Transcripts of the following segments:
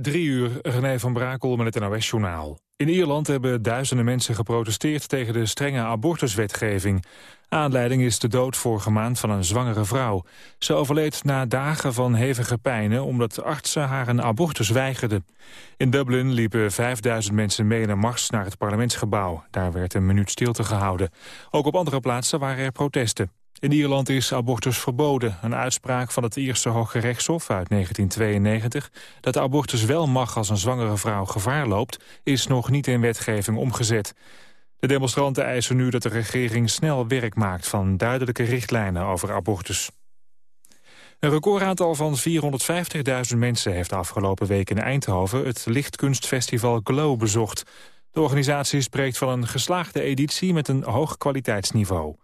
Drie uur, René van Brakel met het NOS-journaal. In Ierland hebben duizenden mensen geprotesteerd tegen de strenge abortuswetgeving. Aanleiding is de dood vorige maand van een zwangere vrouw. Ze overleed na dagen van hevige pijnen omdat artsen haar een abortus weigerden. In Dublin liepen 5000 mensen mee in een mars naar het parlementsgebouw. Daar werd een minuut stilte gehouden. Ook op andere plaatsen waren er protesten. In Ierland is abortus verboden. Een uitspraak van het Ierse Hoge Rechtshof uit 1992... dat de abortus wel mag als een zwangere vrouw gevaar loopt... is nog niet in wetgeving omgezet. De demonstranten eisen nu dat de regering snel werk maakt... van duidelijke richtlijnen over abortus. Een recordaantal van 450.000 mensen heeft afgelopen week in Eindhoven... het lichtkunstfestival Glow bezocht... De organisatie spreekt van een geslaagde editie met een hoog kwaliteitsniveau.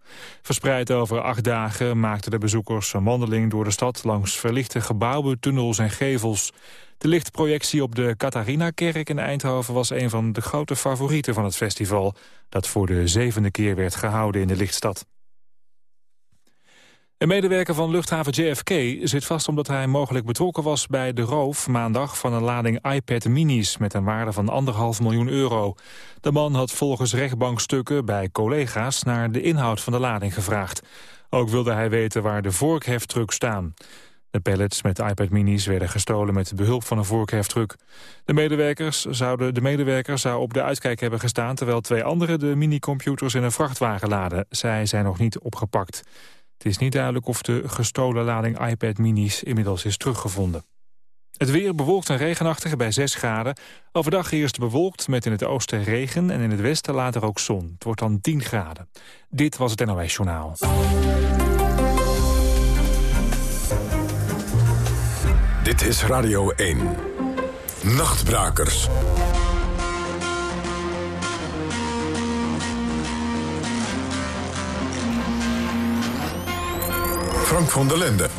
Verspreid over acht dagen maakten de bezoekers een wandeling door de stad... langs verlichte gebouwen, tunnels en gevels. De lichtprojectie op de Catharina-kerk in Eindhoven... was een van de grote favorieten van het festival... dat voor de zevende keer werd gehouden in de lichtstad. Een medewerker van luchthaven JFK zit vast omdat hij mogelijk betrokken was bij de roof maandag van een lading iPad minis met een waarde van anderhalf miljoen euro. De man had volgens rechtbankstukken bij collega's naar de inhoud van de lading gevraagd. Ook wilde hij weten waar de vorkheftruck staan. De pallets met iPad minis werden gestolen met behulp van een vorkheftruck. De medewerkers zouden de medewerker zou op de uitkijk hebben gestaan... terwijl twee anderen de minicomputers in een vrachtwagen laden. Zij zijn nog niet opgepakt. Het is niet duidelijk of de gestolen lading iPad minis inmiddels is teruggevonden. Het weer bewolkt en regenachtig bij 6 graden. Overdag eerst bewolkt met in het oosten regen en in het westen later ook zon. Het wordt dan 10 graden. Dit was het NOS Journaal. Dit is Radio 1. Nachtbrakers. Frank van der Lende.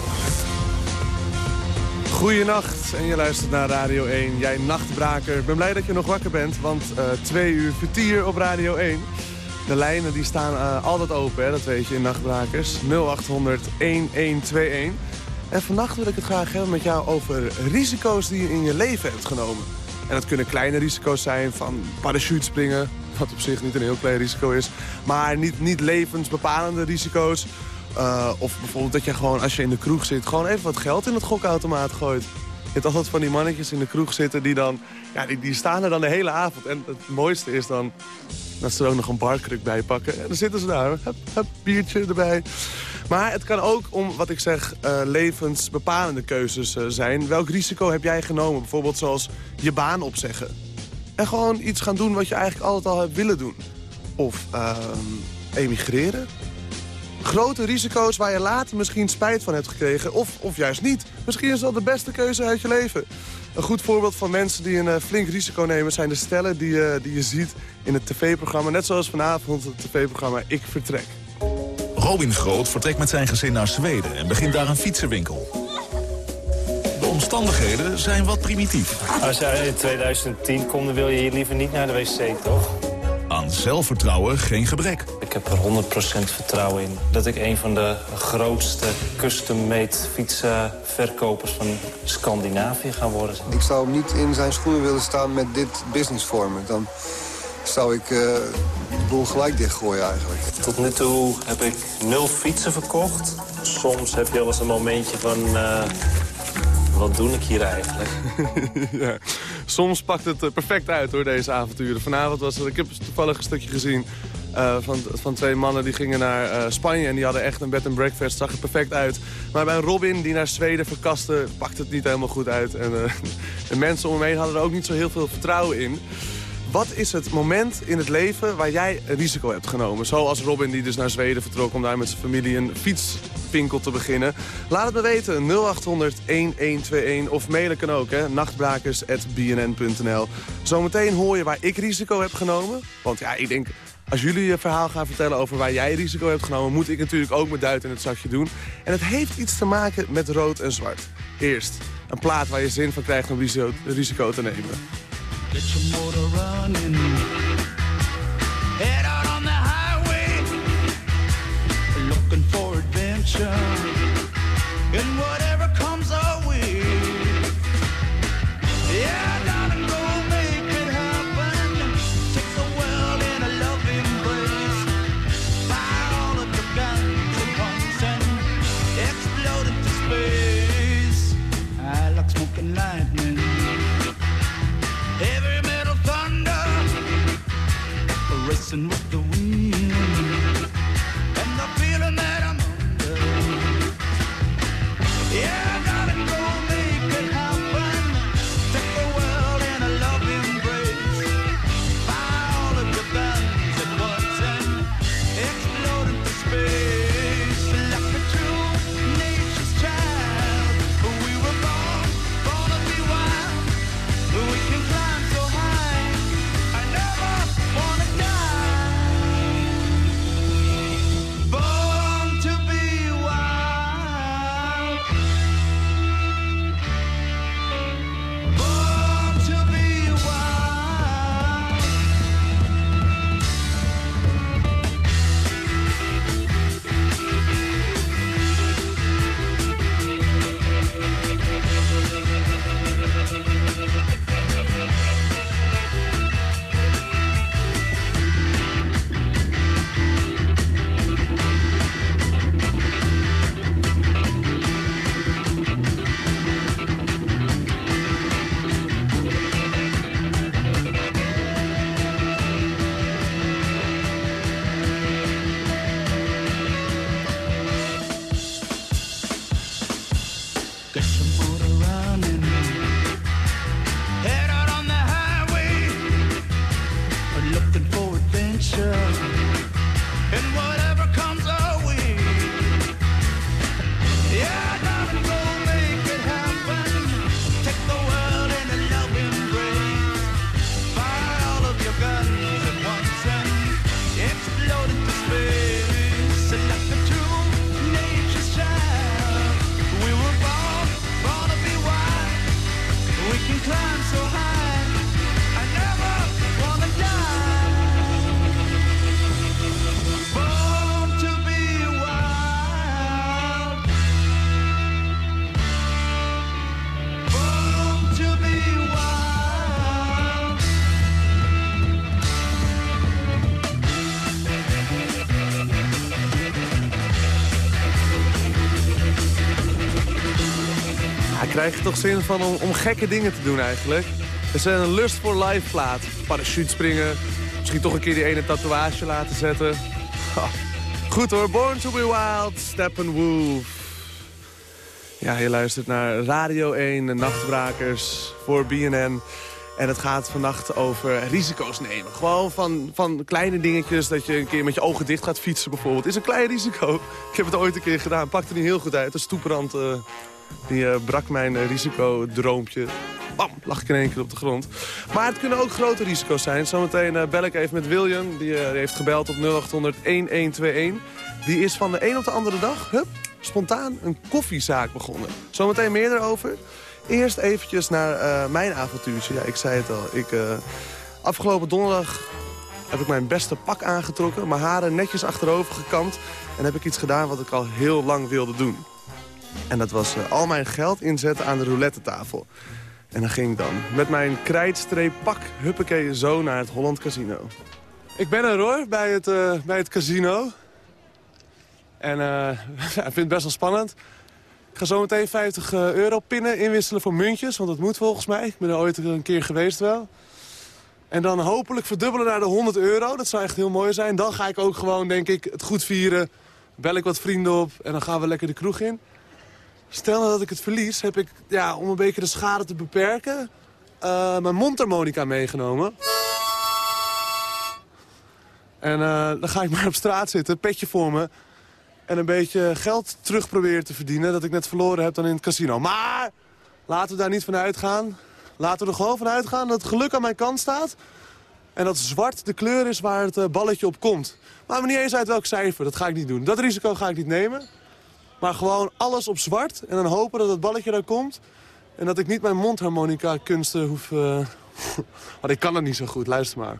Goedenacht en je luistert naar Radio 1. Jij nachtbraker. Ik ben blij dat je nog wakker bent, want uh, twee uur vertier op Radio 1. De lijnen die staan uh, altijd open, hè, dat weet je in Nachtbrakers. 0800 1121. En vannacht wil ik het graag hebben met jou over risico's die je in je leven hebt genomen. En dat kunnen kleine risico's zijn van parachutespringen, wat op zich niet een heel klein risico is. Maar niet, niet levensbepalende risico's. Uh, of bijvoorbeeld dat je gewoon, als je in de kroeg zit... gewoon even wat geld in het gokautomaat gooit. Je hebt altijd van die mannetjes in de kroeg zitten die dan... Ja, die, die staan er dan de hele avond. En het mooiste is dan dat ze er ook nog een barkruk bij pakken. En dan zitten ze daar, hup, hup, biertje erbij. Maar het kan ook om, wat ik zeg, uh, levensbepalende keuzes uh, zijn. Welk risico heb jij genomen? Bijvoorbeeld zoals je baan opzeggen. En gewoon iets gaan doen wat je eigenlijk altijd al hebt willen doen. Of uh, emigreren grote risico's waar je later misschien spijt van hebt gekregen. Of, of juist niet. Misschien is dat de beste keuze uit je leven. Een goed voorbeeld van mensen die een uh, flink risico nemen... zijn de stellen die, uh, die je ziet in het tv-programma. Net zoals vanavond het tv-programma Ik Vertrek. Robin Groot vertrekt met zijn gezin naar Zweden... en begint daar een fietsenwinkel. De omstandigheden zijn wat primitief. Als jij in 2010 komt, dan wil je hier liever niet naar de wc, toch? Aan zelfvertrouwen geen gebrek. Ik heb er 100% vertrouwen in dat ik een van de grootste custom-made fietsenverkopers van Scandinavië ga worden. Ik zou niet in zijn schoenen willen staan met dit business vormen. Dan zou ik uh, de boel gelijk dichtgooien eigenlijk. Tot nu toe heb ik nul fietsen verkocht. Soms heb je wel eens een momentje van... Uh, wat doe ik hier eigenlijk? ja. Soms pakt het eh, perfect uit hoor, deze avonturen. Vanavond was er, ik heb toevallig een stukje gezien uh, van, van twee mannen die gingen naar uh, Spanje... en die hadden echt een bed and breakfast, zag er perfect uit. Maar bij Robin, die naar Zweden verkaste, pakt het niet helemaal goed uit. En de mensen om hem heen hadden er ook niet zo heel veel vertrouwen in. Wat is het moment in het leven waar jij een risico hebt genomen? Zoals Robin die dus naar Zweden vertrok om daar met zijn familie een fietswinkel te beginnen. Laat het me weten, 0800-1121 of mailen kan ook, hè, nachtbrakers.bnn.nl. Zometeen hoor je waar ik risico heb genomen. Want ja, ik denk, als jullie je verhaal gaan vertellen over waar jij risico hebt genomen... moet ik natuurlijk ook mijn duit in het zakje doen. En het heeft iets te maken met rood en zwart. Eerst een plaat waar je zin van krijgt om risico te nemen. Get your motor running. Head out on the highway. Looking for adventure. And whatever racing with the krijg je toch zin van om, om gekke dingen te doen eigenlijk. Het is een lust voor live plaat. Parachute springen. Misschien toch een keer die ene tatoeage laten zetten. Goed hoor, Born to be Wild, Steppenwolf. Ja, je luistert naar Radio 1, de Nachtbrakers voor BNN. En het gaat vannacht over risico's nemen. Gewoon van, van kleine dingetjes, dat je een keer met je ogen dicht gaat fietsen bijvoorbeeld. Is een klein risico. Ik heb het ooit een keer gedaan, pakte niet heel goed uit. De stoeprand eh, die eh, brak mijn uh, risicodroompje. Bam, lag ik in één keer op de grond. Maar het kunnen ook grote risico's zijn. Zometeen eh, bel ik even met William. Die, eh, heeft gebeld op 0800-1121. Die is van de een op de andere dag, hup, spontaan een koffiezaak begonnen. Zometeen meer erover. Eerst eventjes naar eh, mijn avontuurtje. Ja, ik zei het al. Ik, eh, afgelopen donderdag heb ik mijn beste pak aangetrokken. Mijn haren netjes achterover gekamd. En heb ik iets gedaan wat ik al heel lang wilde doen. En dat was eh, al mijn geld inzetten aan de roulette tafel. En dan ging ik dan met mijn krijtstreep pak huppakee zo naar het Holland Casino. Ik ben er hoor, bij het, eh, bij het casino. En ja, ik vind het best wel spannend. Ik ga zo meteen 50 eh, euro pinnen, inwisselen voor muntjes. Want dat moet volgens mij. Ik ben er ooit een keer geweest wel. En dan hopelijk verdubbelen naar de 100 euro. Dat zou echt heel mooi zijn. Dan ga ik ook gewoon, denk ik, het goed vieren. Bel ik wat vrienden op en dan gaan we lekker de kroeg in. Stel dat ik het verlies, heb ik, ja, om een beetje de schade te beperken... eh, mijn mondharmonica meegenomen. En eh, dan ga ik maar op straat zitten, petje voor me... en een beetje geld terug proberen te verdienen... dat ik net verloren heb dan in het casino. Maar laten we daar niet van uitgaan. Laten we er gewoon van uitgaan dat het geluk aan mijn kant staat... en dat zwart de kleur is waar het eh, balletje op komt. Maar me niet eens uit welk cijfer, dat ga ik niet doen. Dat risico ga ik niet nemen. Gewoon alles op zwart en dan hopen dat het balletje daar komt... en dat ik niet mijn mondharmonica kunsten hoef... eh, Want ik kan het niet zo goed, luister maar.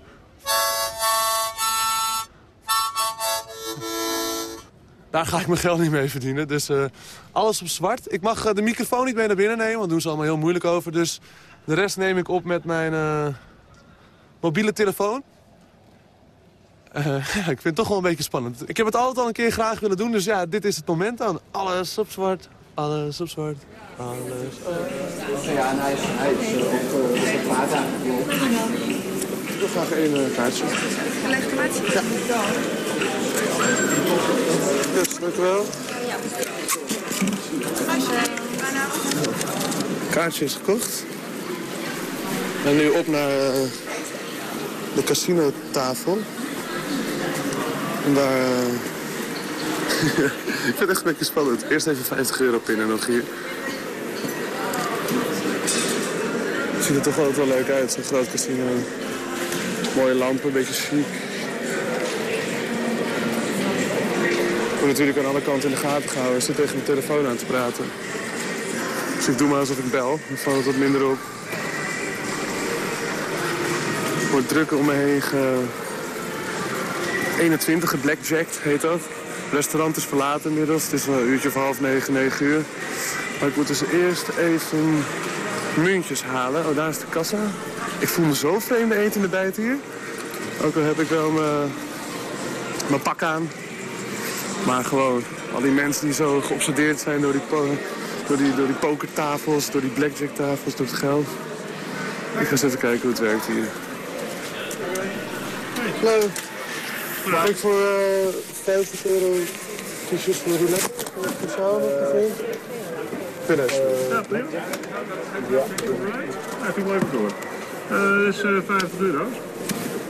Daar ga ik mijn geld niet mee verdienen. Dus eh, alles op zwart. Ik mag eh, de microfoon niet mee naar binnen nemen, want doen ze allemaal heel moeilijk over. Dus de rest neem ik op met mijn mobiele telefoon. Eh, ja, ik vind het toch wel een beetje spannend. Ik heb het altijd al een keer graag willen doen, dus ja, dit is het moment dan. Alles op zwart. Alles op zwart. Alles op Ja, en hij is, hij is uh, op de paard aangekomen. Ik wil graag één uh, kaartje. Legitimatie? Ja. Dus, dank u wel. Ja. Kaartje is gekocht. En nu op naar uh, de casinotafel. En. Uh... ik vind het echt een beetje spannend. Eerst even 50 euro pinnen nog hier. Ziet er toch altijd wel leuk uit, zo'n groot casino. Mooie lampen, een beetje chic. Ik word natuurlijk aan alle kanten in de gaten gehouden. Ik zit tegen mijn telefoon aan te praten. Dus ik doe maar alsof ik bel. Dan valt het wat minder op. Wordt druk om me heen. 21 geblackjacked heet dat. Het restaurant is verlaten inmiddels. Het is een uurtje of half negen, negen uur. Maar ik moet dus eerst even muntjes halen. Oh, daar is de kassa. Ik voel me zo vreemd eten in de bijt hier. Ook al heb ik wel mijn, mijn pak aan. Maar gewoon, al die mensen die zo geobsedeerd zijn door die, door die, door die pokertafels, door die blackjacktafels, door het geld. Ik ga eens even kijken hoe het werkt hier. Hallo. Mag ik voor uh, 50 euro t-shirts voor roulette speciaal nog gezien? Finish. Ja, prima. Ja. Ja, ik even door. Uh, dat is uh, 50 euro.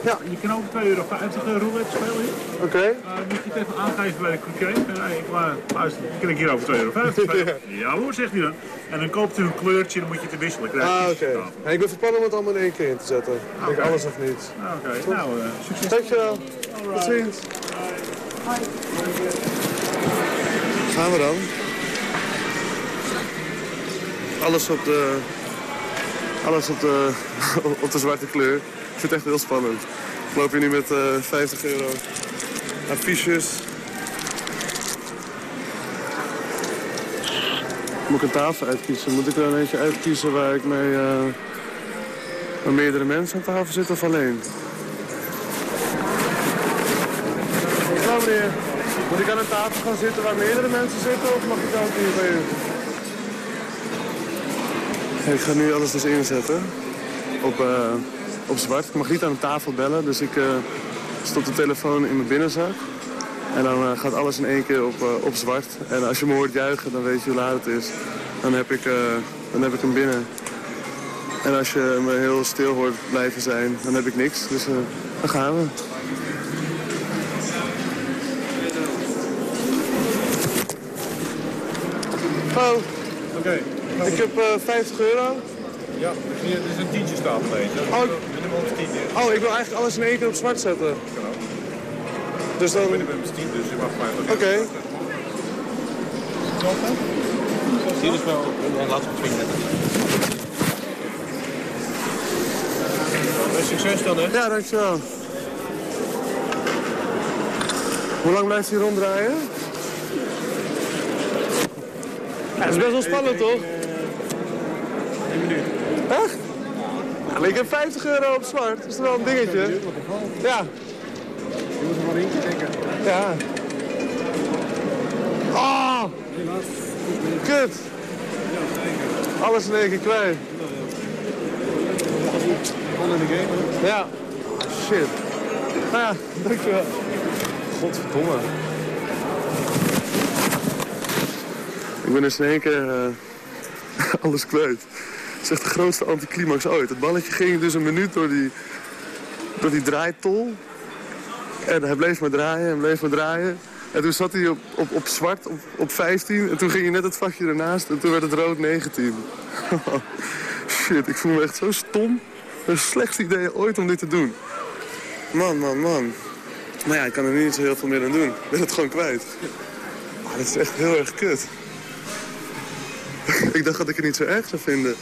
Ja. Je kan ook 2,50 euro roulette spelen hier. Oké. Okay. Uh, moet je het even aangeven bij de croupier. En hey, maar luister, kan ik hier over 2,50 euro spelen? ja hoor, zegt hij dan. En dan koopt u een kleurtje, dan moet je te wisselen. Krijg ah, oké. Okay. Ja, ik ben verpannen om het allemaal in één keer in te zetten. Okay. Ik alles of niets. Oké, okay. nou, uh, succes. Dankjewel. Tot ziens. Gaan we dan? Alles op de, alles op de, op de zwarte kleur. Ik vind het echt heel spannend. Ik loop hier nu met uh, 50 euro affiches. Moet ik een tafel uitkiezen? Moet ik er een eentje uitkiezen waar ik mee, uh, meerdere mensen aan tafel zitten of alleen? Meneer, moet ik aan een tafel gaan zitten waar meerdere mensen zitten of mag ik ook hier bij u? Ik ga nu alles dus inzetten op, uh, op zwart. Ik mag niet aan de tafel bellen, dus ik uh, stop de telefoon in mijn binnenzak. En dan uh, gaat alles in één keer op, op zwart. En als je me hoort juichen, dan weet je hoe laat het is. Dan heb ik, dan heb ik hem binnen. En als je me heel stil hoort blijven zijn, dan heb ik niks. Dus dan gaan we. Oh. Oké. Okay. Ik heb uh, 50 euro. Ja, dus hier is een tientje staat deze. Oh, minimum is 10 oh, ik wil eigenlijk alles in één keer op zwart zetten. Ook. Dus dan... Minimum is 10, dus je mag 50 Oké. Okay. Hier is wel een laatste vinger. Succes dan, hè? Ja, dankjewel. Hoe lang blijft hij ronddraaien? Ja, dat is best wel spannend, toch? Eén minuut. Echt? Maar ik heb 50 euro op zwart. Dat is toch wel een dingetje? Ja. Je moet er maar eentje denken. Ja. Oh! Kut. Alles in één keer kwijt. Gewoon in de game, Ja. Shit. Nou ja, dankjewel. Godverdomme. Ik ben dus in één keer uh, alles kwijt. Het is echt de grootste anticlimax ooit. Het balletje ging dus een minuut door die, door die draaitol. En hij bleef maar draaien en bleef maar draaien. En toen zat hij op, op, op zwart op, op 15. En toen ging hij net het vakje ernaast. En toen werd het rood 19. Shit, ik voel me echt zo stom. Het slechtste idee ooit om dit te doen. Man, man, man. Maar ja, ik kan er niet zo heel veel meer aan doen. Ik ben het gewoon kwijt. Maar dat is echt heel erg kut. Ik dacht dat ik het niet zo erg zou vinden.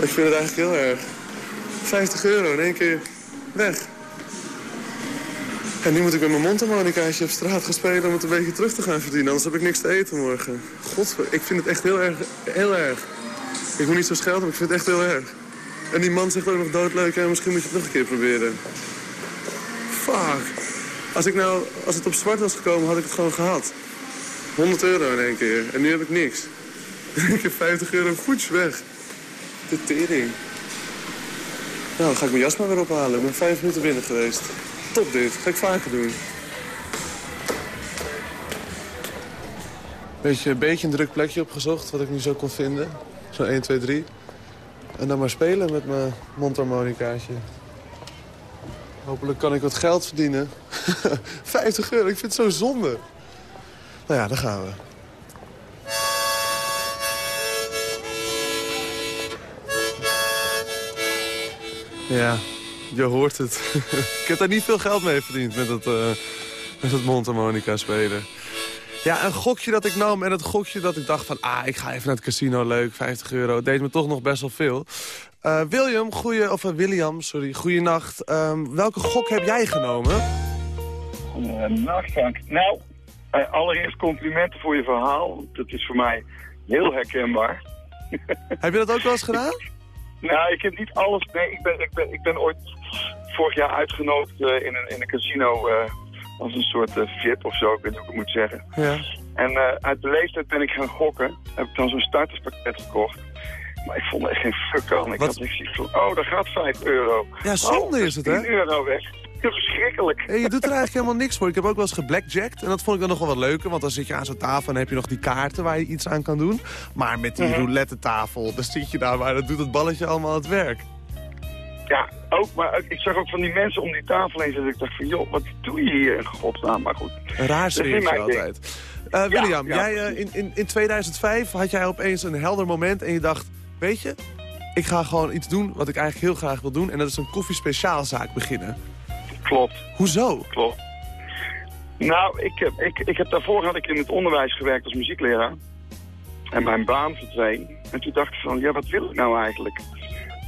Ik vind het eigenlijk heel erg. 50 euro in één keer weg. En nu moet ik met mijn mondharmonicaatje op straat gaan spelen om het een beetje terug te gaan verdienen. Anders heb ik niks te eten morgen. God, ik vind het echt heel erg, heel erg. Ik moet niet zo schelden, maar ik vind het echt heel erg. En die man zegt ook nog doodleuk en misschien moet je het nog een keer proberen. Fuck. Als, ik nou, als het op zwart was gekomen, had ik het gewoon gehad. 100 euro in één keer. En nu heb ik niks. ik heb 50 euro voets weg. De tering. Nou, dan ga ik mijn jas maar weer ophalen. Ik ben vijf minuten binnen geweest. Top dit. Ga ik vaker doen. Beetje, een beetje een druk plekje opgezocht, wat ik nu zo kon vinden. Zo 1, 2, 3. En dan maar spelen met mijn mondharmonicaatje. Hopelijk kan ik wat geld verdienen. 50 euro, ik vind het zo zonde. Nou ja, daar gaan we. Ja, je hoort het. ik heb daar niet veel geld mee verdiend met het, eh met het mondharmonica spelen. Ja, een gokje dat ik nam en het gokje dat ik dacht van... ah, ik ga even naar het casino, leuk, 50 euro. Het deed me toch nog best wel veel. Eh, William, goeie, of eh, William, sorry, goeienacht. Ehm welke gok heb jij genomen? Nacht, Frank. Nou, allereerst complimenten voor je verhaal. Dat is voor mij heel herkenbaar. heb je dat ook wel eens gedaan? Nou, ik heb niet alles. Nee, ik ben, ik ben, ik ben ooit vorig jaar uitgenodigd eh, in, een, in een casino eh, als een soort eh, VIP of zo, ik weet niet hoe ik het moet zeggen. Ja. En uit beleefdheid ben ik gaan gokken. Heb ik dan zo'n starterspakket gekocht. Maar ik vond er echt geen fuck aan. Ik Wat? had niks van, oh, daar gaat 5 euro. Ja, zonde oh, is het, hè? 10 euro weg. Verschrikkelijk. Je doet er eigenlijk helemaal niks voor. Ik heb ook wel eens geblackjacked. En dat vond ik dan nog wel wat leuker. Want dan zit je aan zo'n tafel en heb je nog die kaarten waar je iets aan kan doen. Maar met die Mhm. roulette tafel, dan zit je daar maar dan doet het balletje allemaal het werk. Ja, ook, maar ik zag ook van die mensen om die tafel heen zitten. Ik dacht van, joh, wat doe je hier in godsnaam? Maar goed. Een raar Dat ding. altijd. Eh, William, ja, jij, eh, in, in, in 2005 had jij opeens een helder moment en je dacht... Weet je, ik ga gewoon iets doen wat ik eigenlijk heel graag wil doen. En dat is een koffiespeciaalzaak beginnen. Klopt. Hoezo? Klopt. Nou, ik heb, ik, ik heb daarvoor had ik in het onderwijs gewerkt als muziekleraar. En mijn baan verdween. En toen dacht ik van, ja, wat wil ik nou eigenlijk?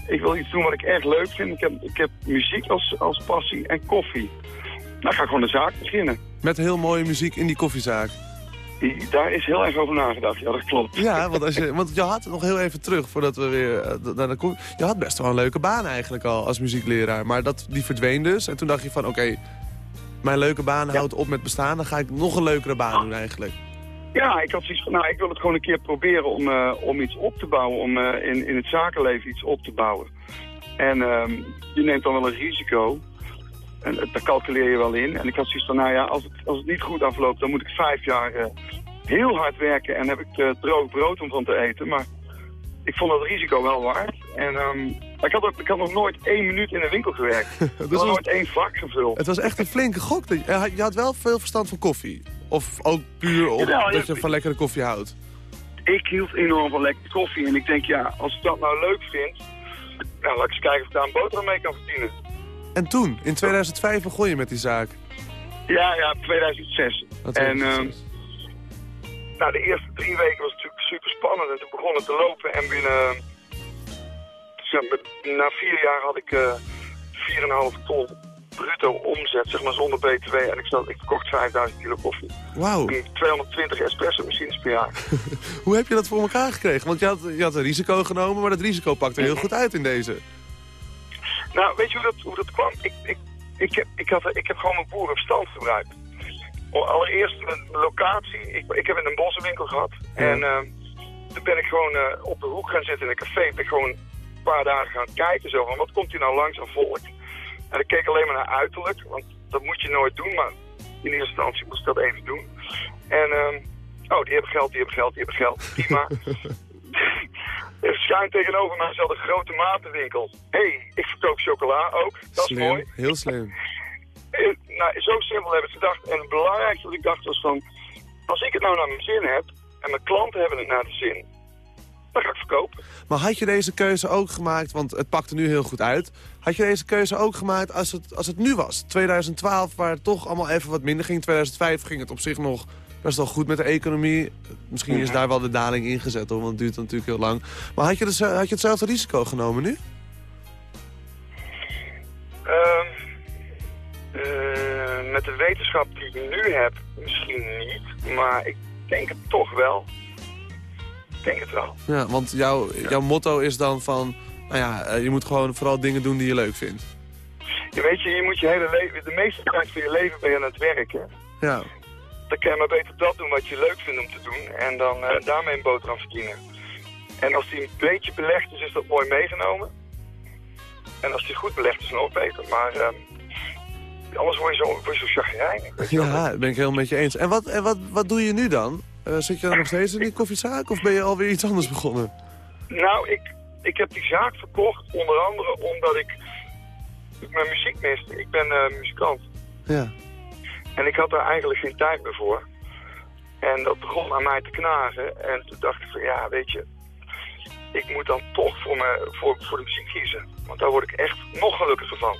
Ik wil iets doen wat ik erg leuk vind. Ik heb, ik heb muziek als, als passie en koffie. Nou, ga ik gewoon een zaak beginnen. Met heel mooie muziek in die koffiezaak. Daar is heel erg over nagedacht. Ja, dat klopt. Ja, want, als je, want je had nog heel even terug voordat we weer eh, naar de ko- Je had best wel een leuke baan eigenlijk al als muziekleraar. Maar dat, die verdween dus. En toen dacht je van, oké, mijn leuke baan houdt op met bestaan. Dan ga ik nog een leukere baan doen eigenlijk. Ja, ik had zoiets van, nou, ik wil het gewoon een keer proberen om, eh, om iets op te bouwen, om eh, in, in het zakenleven iets op te bouwen. En ehm, je neemt dan wel een risico. En eh, daar calculeer je wel in. En ik had zoiets van, nou ja, als het, als het niet goed afloopt, dan moet ik vijf jaar eh, heel hard werken en heb ik eh, droog brood om van te eten. Maar ik vond dat risico wel waard. En ehm, ik, had ook, ik had nog nooit één minuut in een winkel gewerkt. Ik had nog was- nooit één vak gevuld. Het was echt een flinke gok. Dat Je had wel veel verstand van koffie. Of ook puur op dat je van lekkere koffie houdt. ik hield enorm van lekker koffie. En ik denk, ja, als ik dat nou leuk vind... Nou, laat ik eens kijken of ik daar een boterham mee kan verdienen. En toen, in 2005, begon je met die zaak. Ja, ja, 2006. Dat en ehm, nou, de eerste drie weken was het natuurlijk super spannend. En toen begon het te lopen. En binnen... zeg maar, na vier jaar had ik eh 4,5 ton bruto omzet, zeg maar zonder btw. En ik, zat, ik verkocht 5000 kilo koffie. Wauw. En 220 espresso machines per jaar. Hoe heb je dat voor elkaar gekregen? Want je had, je had een risico genomen, maar dat risico pakte heel goed uit in deze. Nou, weet je hoe dat, hoe dat kwam? Ik, ik, ik, heb, ik, had, ik heb gewoon mijn boerenverstand gebruikt. O- Allereerst mijn locatie. Ik, ik heb in een bossenwinkel gehad. En eh, toen ben ik gewoon eh, op de hoek gaan zitten in een café. Ben ik gewoon een paar dagen gaan kijken. Zo van, wat komt hier nou langs aan volk? En ik keek alleen maar naar uiterlijk. Want dat moet je nooit doen. Maar in eerste instantie moest ik dat even doen. En, ehm, oh, die hebben geld, die hebben geld, die hebben geld. Prima. Schuin tegenover mij zat een grote matenwinkel. Hé, hey, ik verkoop chocola ook. Dat is mooi. Slim, heel slim. En, nou, zo simpel heb ik gedacht. En het belangrijkste wat ik dacht was van... Als ik het nou naar mijn zin heb... en mijn klanten hebben het naar de zin... dan ga ik verkopen. Maar had je deze keuze ook gemaakt, want het pakte nu heel goed uit... had je deze keuze ook gemaakt als het, als het nu was? 2012, waar het toch allemaal even wat minder ging. 2005 ging het op zich nog best wel goed met de economie. Misschien is daar wel de daling ingezet, hoor, want het duurt natuurlijk heel lang. Maar had je, dus, had je hetzelfde risico genomen nu? Ehm, eh, met de wetenschap die ik nu heb, misschien niet. Maar ik denk het toch wel. Ik denk het wel. Ja, want jouw, jouw motto is dan van... Nou ja, eh, je moet gewoon vooral dingen doen die je leuk vindt. Je weet je, je moet je hele leven... De meeste tijd van je leven ben je aan het werken. Ja. Dan kan je maar beter dat doen wat je leuk vindt om te doen. En dan eh, daarmee een boterham verdienen. En als die een beetje belegd is, is dat mooi meegenomen. En als die goed belegd is, nog beter. Maar ehm, anders word je zo, word je zo chagrijnig. Ja, dat ben ik helemaal met je eens. En wat, en wat, wat doe je nu dan? Eh, zit je dan nog steeds in die koffiezaak of ben je alweer iets anders begonnen? Nou, ik, ik heb die zaak verkocht onder andere omdat ik mijn muziek miste. Ik ben muzikant. Ja. En ik had daar eigenlijk geen tijd meer voor. En dat begon aan mij te knagen. En toen dacht ik van ja, weet je, ik moet dan toch voor, me, voor, voor de muziek kiezen. Want daar word ik echt nog gelukkiger van.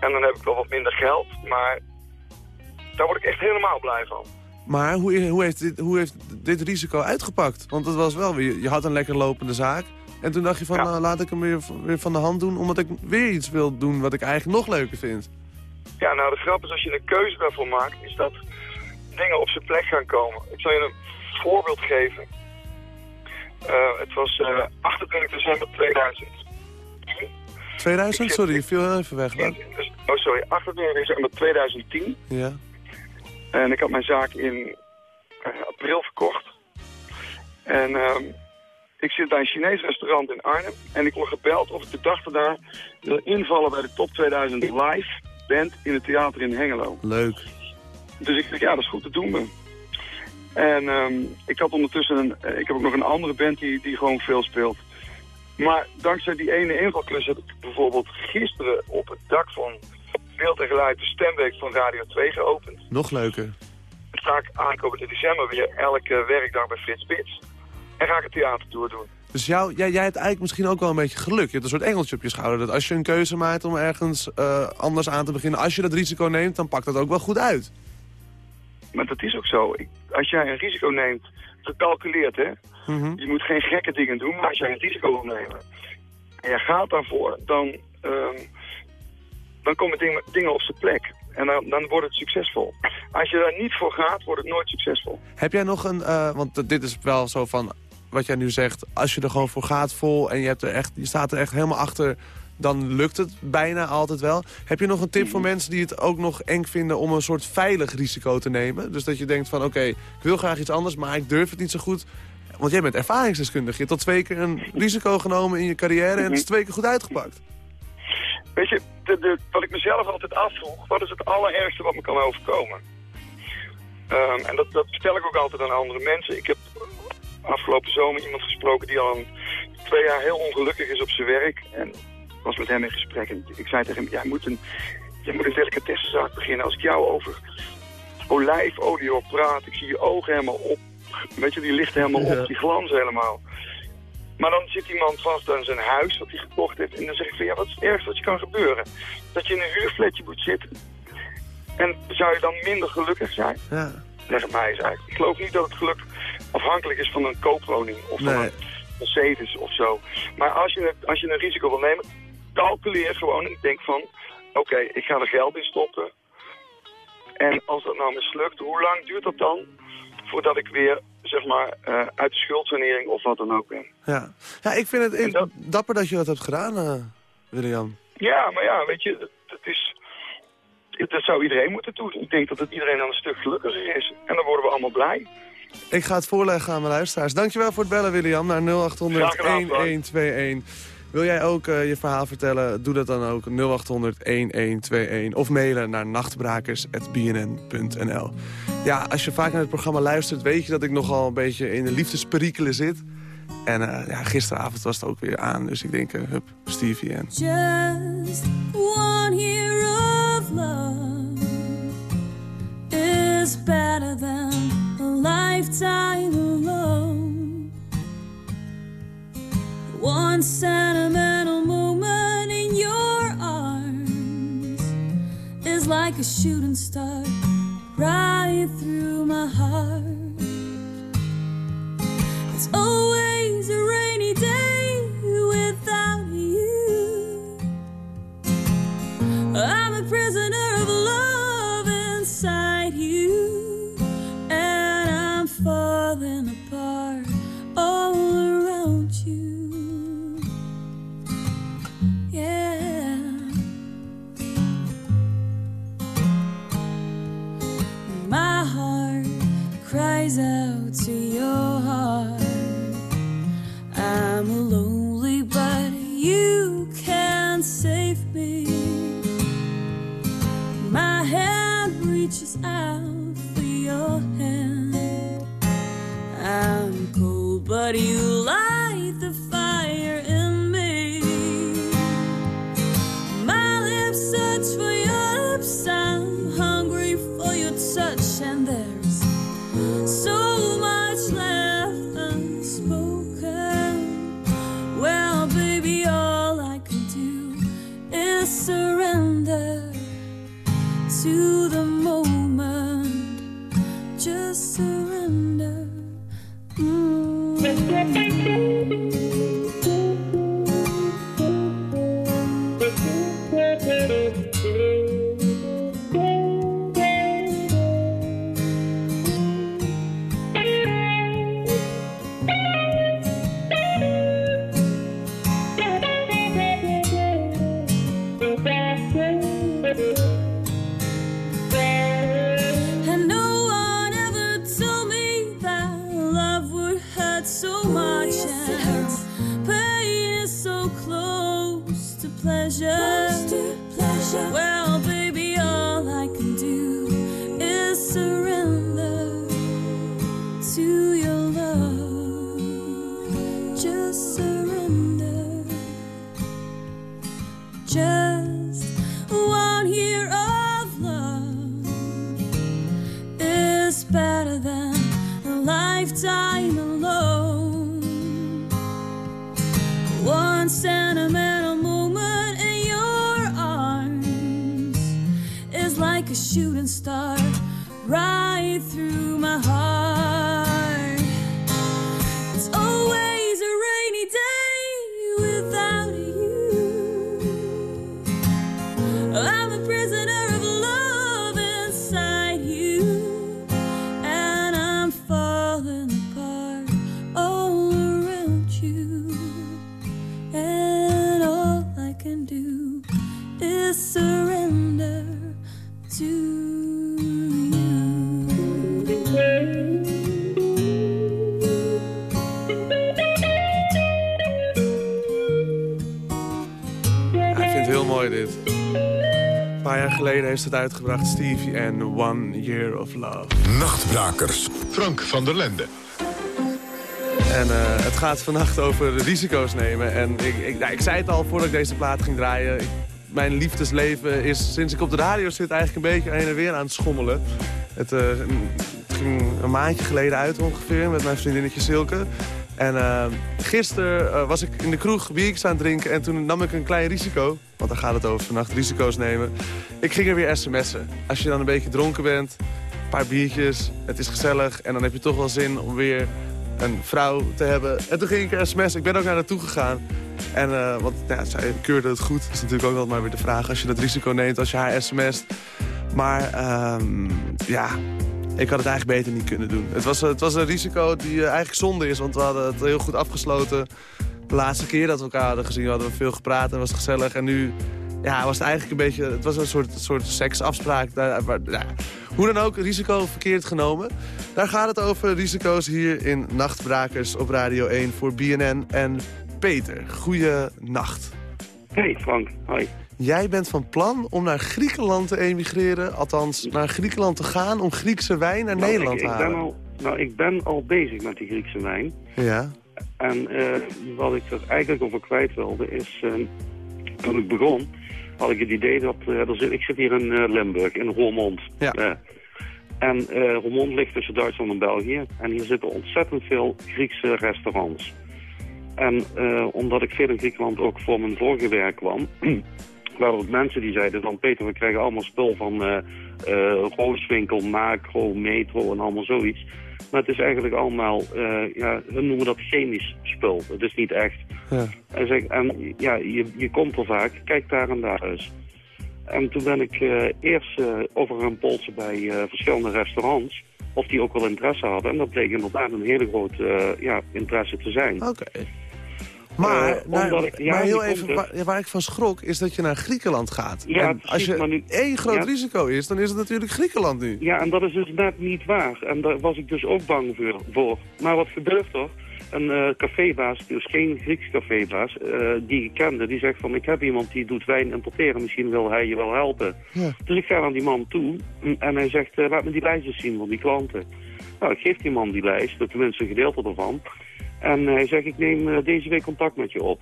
En dan heb ik wel wat minder geld, maar daar word ik echt helemaal blij van. Maar hoe, hoe, heeft dit, hoe heeft dit risico uitgepakt? Want het was wel weer, je had een lekker lopende zaak. En toen dacht je van, nou, laat ik hem weer, weer van de hand doen... omdat ik weer iets wil doen wat ik eigenlijk nog leuker vind. Ja, nou de grap is als je een keuze daarvoor maakt, is dat dingen op zijn plek gaan komen. Ik zal je een voorbeeld geven. Eh, het was eh 28 december 2000. 2000? Sorry, je viel heel even weg. Dus- Oh sorry, 28 december 2010. Ja. En ik had mijn zaak in eh, april verkocht. En ehm, ik zit bij een Chinees restaurant in Arnhem. En ik word gebeld of ik de dag daarna wil invallen bij de Top 2000 Live Band in het theater in Hengelo. Leuk. Dus ik dacht, ja, dat is goed, dat doen we. En ehm, ik had ondertussen, een, eh, ik heb ook nog een andere band die, die gewoon veel speelt. Maar dankzij die ene invalklus heb ik bijvoorbeeld gisteren op het dak van Beeld en Geluid de stemweek van Radio 2 geopend. Nog leuker. Dan ga ik aankomende december weer elke werkdag bij Frits Spits. En ga ik een theatertour doen. Dus jou, jij, jij hebt eigenlijk misschien ook wel een beetje geluk. Je hebt een soort engeltje op je schouder. Dat als je een keuze maakt om ergens eh, anders aan te beginnen... als je dat risico neemt, dan pakt dat ook wel goed uit. Maar dat is ook zo. Ik- als jij een risico neemt, gecalculeerd hè. Je moet geen gekke dingen doen, maar als jij een risico wil nemen... en je gaat daarvoor, dan, ehm, dan komen dingen, dingen op zijn plek. En dan, dan wordt het succesvol. Als je daar niet voor gaat, wordt het nooit succesvol. Heb jij nog een... eh, want dit is wel zo van wat jij nu zegt. Als je er gewoon voor gaat vol en je, hebt er echt, je staat er echt helemaal achter... dan lukt het bijna altijd wel. Heb je nog een tip voor mensen die het ook nog eng vinden... om een soort veilig risico te nemen? Dus dat je denkt van oké, ik wil graag iets anders... maar ik durf het niet zo goed. Want jij bent ervaringsdeskundige. Je hebt al twee keer een risico genomen in je carrière... en het is twee keer goed uitgepakt. Weet je, wat ik mezelf altijd afvroeg, wat is het allerergste wat me kan overkomen? Ehm, en dat, dat vertel ik ook altijd aan andere mensen. Ik heb afgelopen zomer iemand gesproken die al een, twee jaar heel ongelukkig is op zijn werk. En was met hem in gesprek en ik zei tegen hem, jij moet een, jij moet een delicatessenzaak beginnen. Als ik jou over olijfolie hoor praat, ik zie je ogen helemaal op. Weet je, die lichten helemaal Ja. op, die glanzen helemaal. Maar dan zit iemand vast aan zijn huis wat hij gekocht heeft. En dan zeg ik van ja, wat is het ergste wat je kan gebeuren? Dat je in een huurflatje moet zitten. En zou je dan minder gelukkig zijn? Ja. Leg het mij eens uit. Ik geloof niet dat het geluk afhankelijk is van een koopwoning of van een Mercedes of zo. Maar als je, als je een risico wil nemen, calculeer gewoon en denk van... Oké, ik ga er geld in stoppen. En als dat nou mislukt, hoe lang duurt dat dan voordat ik weer, zeg maar, eh, uit de schuldsanering of wat dan ook ben? Ja, ja ik vind het ik- dapper dat je dat hebt gedaan, eh William. Ja, maar ja, weet je, dat, dat is... Dat zou iedereen moeten doen. Ik denk dat het iedereen dan een stuk gelukkiger is. En dan worden we allemaal blij. Ik ga het voorleggen aan mijn luisteraars. Dankjewel voor het bellen, William, naar 0800 1121. Wil jij ook eh, je verhaal vertellen? Doe dat dan ook 0800 1121. Of mailen naar nachtbrakers.bnn.nl. Ja, als je vaak naar het programma luistert, weet je dat ik nogal een beetje in de liefdesperikelen zit. En eh, ja, gisteravond was het ook weer aan, dus ik denk, eh, hup, Stevie en... Just one year of love is better than lifetime alone. One sentimental moment in your arms is like a shooting star right through my heart. Heeft het uitgebracht Stevie en One Year of Love. Nachtbrakers. Frank van der Lende. En eh, het gaat vannacht over risico's nemen. En ik, ik, nou, ik zei het al voordat ik deze plaat ging draaien. Ik- mijn liefdesleven is sinds ik op de radio zit eigenlijk een beetje heen en weer aan het schommelen. Het, eh, het ging een maandje geleden uit ongeveer met mijn vriendinnetje Silke. En eh, gisteren eh, was ik in de kroeg biertjes aan het drinken en toen nam ik een klein risico. Want daar gaat het over, vannacht risico's nemen. Ik ging er weer sms'en. Als je dan een beetje dronken bent, een paar biertjes, het is gezellig... en dan heb je toch wel zin om weer een vrouw te hebben. En toen ging ik er sms. Ik ben ook naar naartoe gegaan. En, eh, want ja, zij keurde het goed. Dat is natuurlijk ook altijd maar weer de vraag als je dat risico neemt, als je haar sms't. Maar ehm, ja, ik had het eigenlijk beter niet kunnen doen. Het was, het was een risico die eh, eigenlijk zonde is, want we hadden het heel goed afgesloten. De laatste keer dat we elkaar hadden gezien, hadden we veel gepraat en was gezellig. En nu ja, was het eigenlijk een beetje, het was een soort, soort seksafspraak. Hoe dan ook, risico verkeerd genomen. Daar gaat het over, risico's hier in Nachtbrakers op Radio 1 voor BNN en Peter. Goeie nacht. Hey Frank, hoi. Jij bent van plan om naar Griekenland te emigreren, althans naar Griekenland te gaan om Griekse wijn naar Nou, Nederland ik, te ik ben halen. al, nou, ik ben al bezig met die Griekse wijn. Ja, En eh, wat ik er eigenlijk over kwijt wilde is, eh, toen ik begon, had ik het idee dat, eh, er zit, ik zit hier in Limburg, in Roermond. Ja. En Roermond ligt tussen Duitsland en België. En hier zitten ontzettend veel Griekse restaurants. En omdat ik veel in Griekenland ook voor mijn vorige werk kwam... waren ook mensen die zeiden van... Peter, we krijgen allemaal spul van eh eh, Rooswinkel, Macro, Metro en allemaal zoiets. Maar het is eigenlijk allemaal, eh, ja, hun noemen dat chemisch spul. Het is niet echt. ja. En, zeg, en ja, je, je komt er vaak, kijk daar en daar eens. En toen ben ik eh, eerst over gaan polsen bij eh, verschillende restaurants... of die ook wel interesse hadden. En dat bleek inderdaad een hele grote eh, ja, interesse te zijn. Oké. Maar, Eh, maar, omdat ik- ja, maar heel even, het. waar, ik van schrok is dat je naar Griekenland gaat. Ja, en precies, als je maar nu- één groot ja. risico is, dan is het natuurlijk Griekenland nu. Ja, en dat is dus net niet waar. En daar was ik dus ook bang voor. Maar wat gebeurt er? een eh, cafébaas, dus geen Grieks cafébaas, eh, die ik kende, die zegt van ik heb iemand die doet wijn importeren, misschien wil hij je wel helpen. Ja. Dus ik ga naar die man toe en hij zegt laat me die lijstjes zien van die klanten. Nou, ik geef die man die lijst, tenminste een gedeelte ervan. En hij zegt ik neem eh, deze week contact met je op.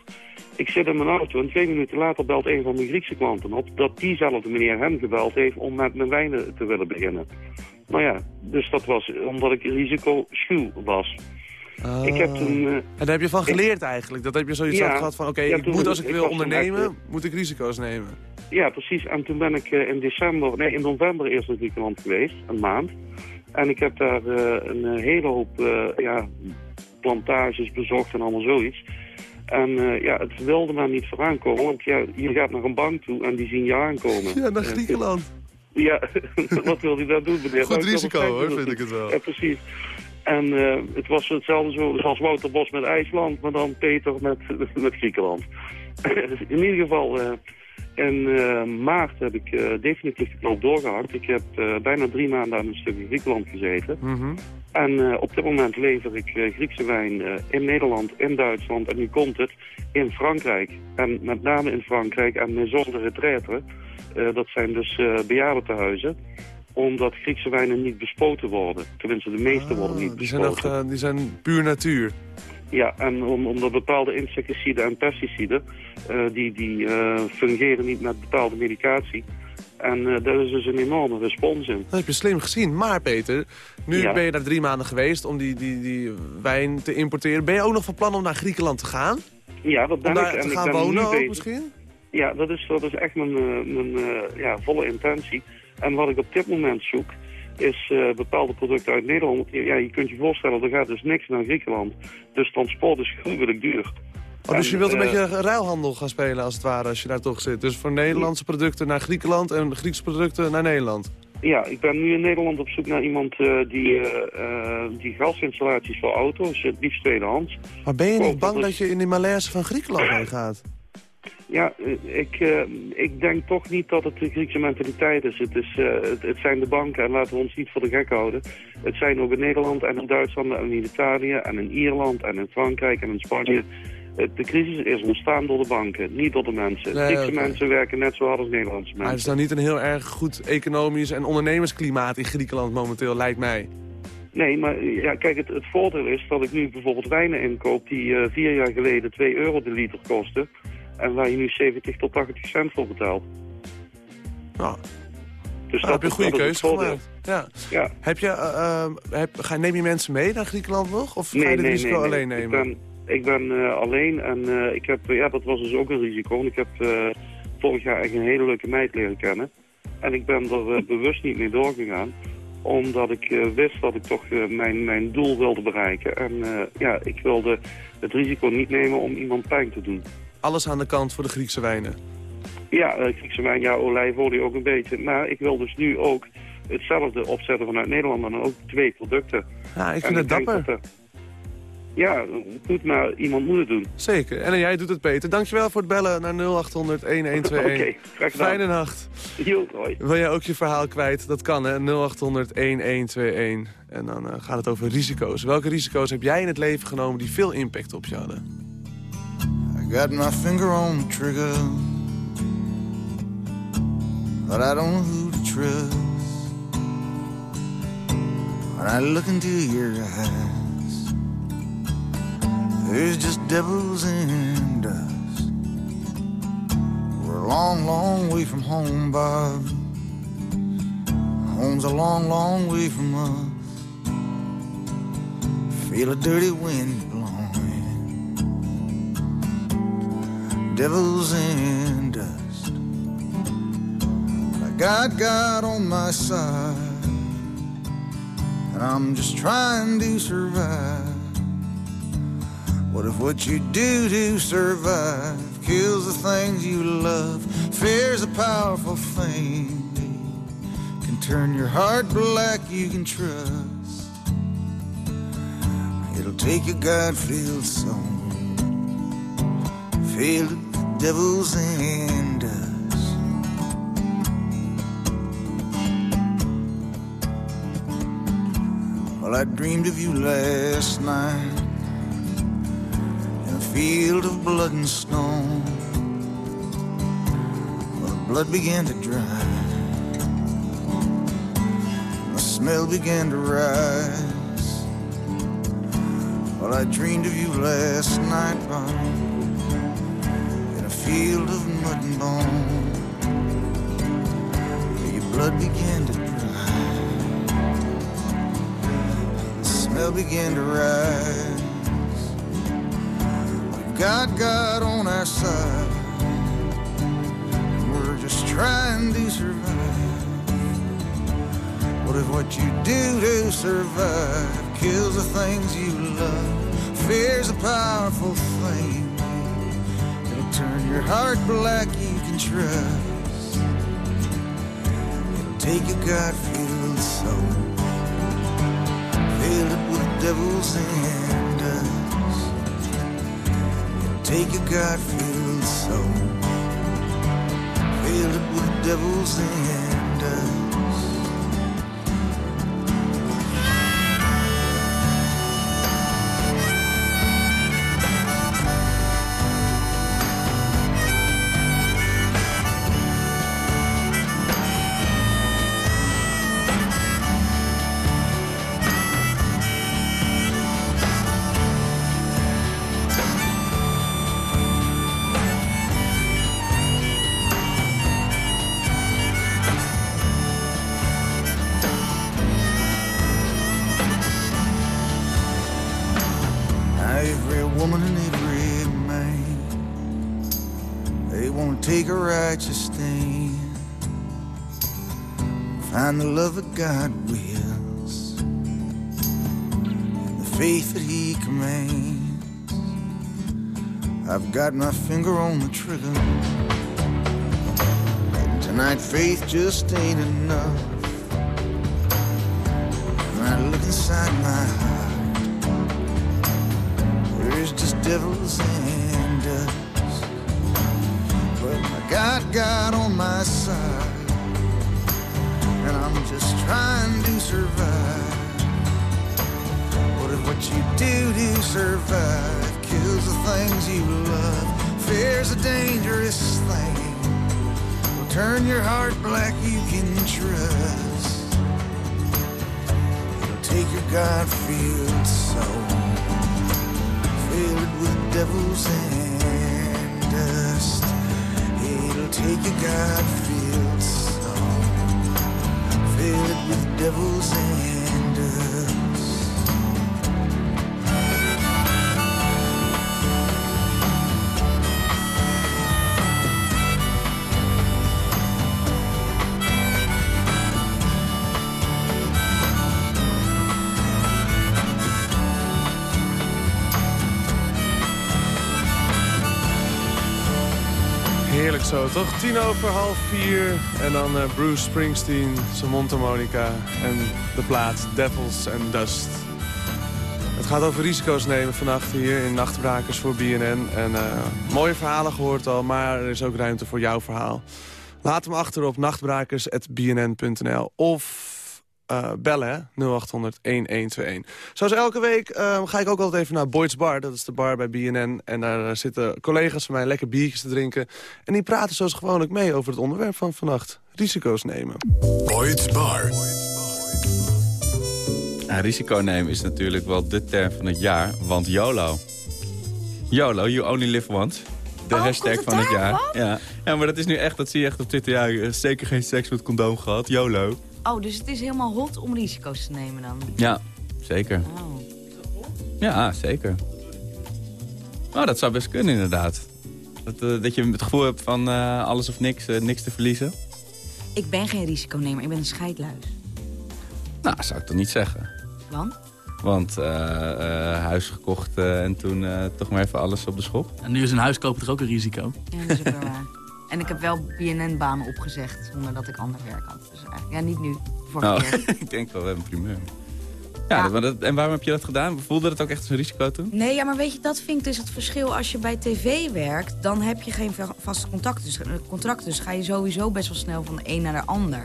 Ik zit in mijn auto en twee minuten later belt een van mijn Griekse klanten op dat diezelfde meneer hem gebeld heeft om met mijn wijnen te willen beginnen. Nou ja, dus dat was omdat ik risicoschuw was. Ik heb toen... eh, En daar heb je van geleerd eigenlijk. Dat heb je zoiets Ja. had gehad van, oké, Ja, ik toen- moet als ik ik wil ondernemen, echt, moet ik risico's nemen. Ja, precies. En toen ben ik eh, in december, nee, in november eerst in Griekenland geweest, een maand. En ik heb daar eh, een eh, hele hoop eh, ja, plantages bezocht en allemaal zoiets. En eh, ja, het wilde maar niet vooraan komen, want ja, je gaat naar een bank toe en die zien je aankomen. Ja, naar Griekenland. ja, wat wil hij daar doen, meneer? Goed risico, hoor, vind ik het wel. Ja, precies. En eh, het was hetzelfde zo als Wouter Bos met IJsland, maar dan Peter met, met Griekenland. In ieder geval, eh, in eh, maart heb ik eh, definitief de knoop doorgehakt. Ik heb eh, bijna drie maanden aan een stukje Griekenland gezeten. Mhm. En op dit moment lever ik Griekse wijn in Nederland, in Duitsland en nu komt het in Frankrijk. En met name in Frankrijk en Maison de Retraite. Dat zijn dus eh bejaardentehuizen. Omdat Griekse wijnen niet bespoten worden. Tenminste, de meeste worden niet Ah, Die zijn, bespoten. eh, die zijn puur natuur. Ja, en om, omdat bepaalde insecticiden en pesticiden, eh, die, die eh, fungeren niet met bepaalde medicatie. En eh, daar is dus een enorme respons in. Dat heb je slim gezien. Maar Peter, nu Ja. ben je daar drie maanden geweest om die, die, die wijn te importeren. Ben je ook nog van plan om naar Griekenland te gaan? Ja, dat ben om daar ik. En te ik gaan ben wonen ook bezig. misschien? Ja, dat is, dat is echt mijn, mijn ja, volle intentie. En wat ik op dit moment zoek, is eh, bepaalde producten uit Nederland. Ja, je kunt je voorstellen, er gaat dus niks naar Griekenland. Dus transport is gruwelijk duur. Oh, dus je wilt een eh, beetje ruilhandel gaan spelen als het ware als je daar toch zit. Dus voor Nederlandse producten naar Griekenland en Griekse producten naar Nederland. Ja, ik ben nu in Nederland op zoek naar iemand eh, die, eh, eh, die gasinstallaties voor auto's, het liefst tweedehands. Maar ben je niet bang dat je in die malaise van Griekenland heen gaat? Ja, eh, ik, eh, ik denk toch niet dat het de Griekse mentaliteit is. Het, is eh, het, het zijn de banken en laten we ons niet voor de gek houden. Het zijn ook in Nederland en in Duitsland en in Italië en in Ierland en in Frankrijk en in Spanje. De crisis is ontstaan door de banken, niet door de mensen. Nee, Griekse mensen werken net zo hard als Nederlandse Maar het is mensen. nou niet een heel erg goed economisch en ondernemersklimaat in Griekenland momenteel, lijkt mij. Nee, maar ja, kijk, het, het voordeel is dat ik nu bijvoorbeeld wijnen inkoop die vier jaar geleden 2 euro de liter kosten. En waar je nu 70 tot 80 cent voor betaalt. Nou, Dus daar heb je een goede dat het keuze gemaakt. Ja. Ja. Heb je, heb, ga, neem je mensen mee naar Griekenland nog? Of ga je de risico alleen nemen? Ik ben, ik ben eh, alleen en ik heb, ja, dat was dus ook een risico. Want ik heb vorig jaar echt een hele leuke meid leren kennen. En ik ben er bewust niet mee doorgegaan. Omdat ik wist dat ik toch mijn, mijn doel wilde bereiken. En ja, ik wilde het risico niet nemen om iemand pijn te doen. Alles aan de kant voor de Griekse wijnen. Ja, eh, Griekse wijn, ja, olijfolie ook een beetje. Maar ik wil dus nu ook hetzelfde opzetten vanuit Nederland, maar dan ook twee producten. Ja, ik En vind het dapper. dat, eh, ja, goed, maar iemand moet het doen. Zeker. En jij doet het beter. Dankjewel voor het bellen naar 0800 1121. Oké, graag gedaan. Fijne nacht. Jo, hoi. Wil jij ook je verhaal kwijt? Dat kan hè, 0800 1121. En dan eh, gaat het over risico's. Welke risico's heb jij in het leven genomen die veel impact op je hadden? Got my finger on the trigger, but I don't know who to trust. When I look into your eyes, there's just devils and dust. We're a long, long way from home, Bob. Home's a long, long way from us. Feel a dirty wind devils in dust. But I got God on my side, and I'm just trying to survive. What if what you do to survive kills the things you love? Fear's a powerful thing, can turn your heart black, you can trust. It'll take a God-filled song filled devils and us. Well, I dreamed of you last night. In a field of blood and stone. Well, the blood began to dry. The smell began to rise. Well, I dreamed of you last night, in field of mud and bone. Your blood began to dry. The smell began to rise. We've got God on our side. We're just trying to survive. What if what you do to survive kills the things you love? Fear's a powerful thing. Your heart black, you can trust. It'll take your God-filled soul, fill it with devils and dust. It'll take your God-filled soul, fill it with devils and the trigger, and tonight faith just ain't enough. When I look inside my heart. There's just devils and dust. But I got God on my side. And I'm just trying to survive. What if what you do to survive kills the things you love? Fear's a dangerous thing. Will turn your heart black, you can trust. It'll take your God-filled soul filled with devils and dust. It'll take your God-filled soul, filled with devils and toch? Tien over half vier. En dan eh, Bruce Springsteen, zijn mondharmonica en de plaat Devils and Dust. Het gaat over risico's nemen vannacht hier in Nachtbrakers voor BNN. En eh, mooie verhalen gehoord al, maar er is ook ruimte voor jouw verhaal. Laat hem achter op nachtbrakers.bnn.nl of eh, bellen, hè? 0800-1121. Zoals elke week eh, ga ik ook altijd even naar Boyd's Bar. Dat is de bar bij BNN. En daar eh, zitten collega's van mij lekker biertjes te drinken. En die praten zoals gewoonlijk mee over het onderwerp van vannacht. Risico's nemen. Boyd's Bar. Ja, risico nemen is natuurlijk wel de term van het jaar, want YOLO. YOLO, you only live once. De Oh, hashtag het van het jaar. Ja. ja, maar dat is nu echt, dat zie je echt op Twitter. Ja, zeker geen seks met condoom gehad, YOLO. Oh, dus het is helemaal hot om risico's te nemen dan? Ja, zeker. Oh. Ja, zeker. Oh, dat zou best kunnen inderdaad. Dat, eh, dat je het gevoel hebt van eh, alles of niks, eh, niks te verliezen. Ik ben geen risiconemer, ik ben een scheidluis. Nou, zou ik toch niet zeggen. Want? Want eh, eh, huis gekocht en toen eh, toch maar even alles op de schop. En nu is een huis kopen toch ook een risico? Ja, dat is ook wel waar. En ik heb wel BNN-banen opgezegd zonder dat ik ander werk had. Dus eigenlijk, ja, niet nu. Vorige Oh, keer. ik denk wel, we hebben een primeur. Ja, dat- maar dat, en waarom heb je dat gedaan? Voelde het ook echt als een risico toen? Nee, ja, maar weet je, dat vind ik dus het verschil. Als je bij tv werkt, dan heb je geen va- vaste contact. Dus, eh, contract. Dus ga je sowieso best wel snel van de een naar de ander.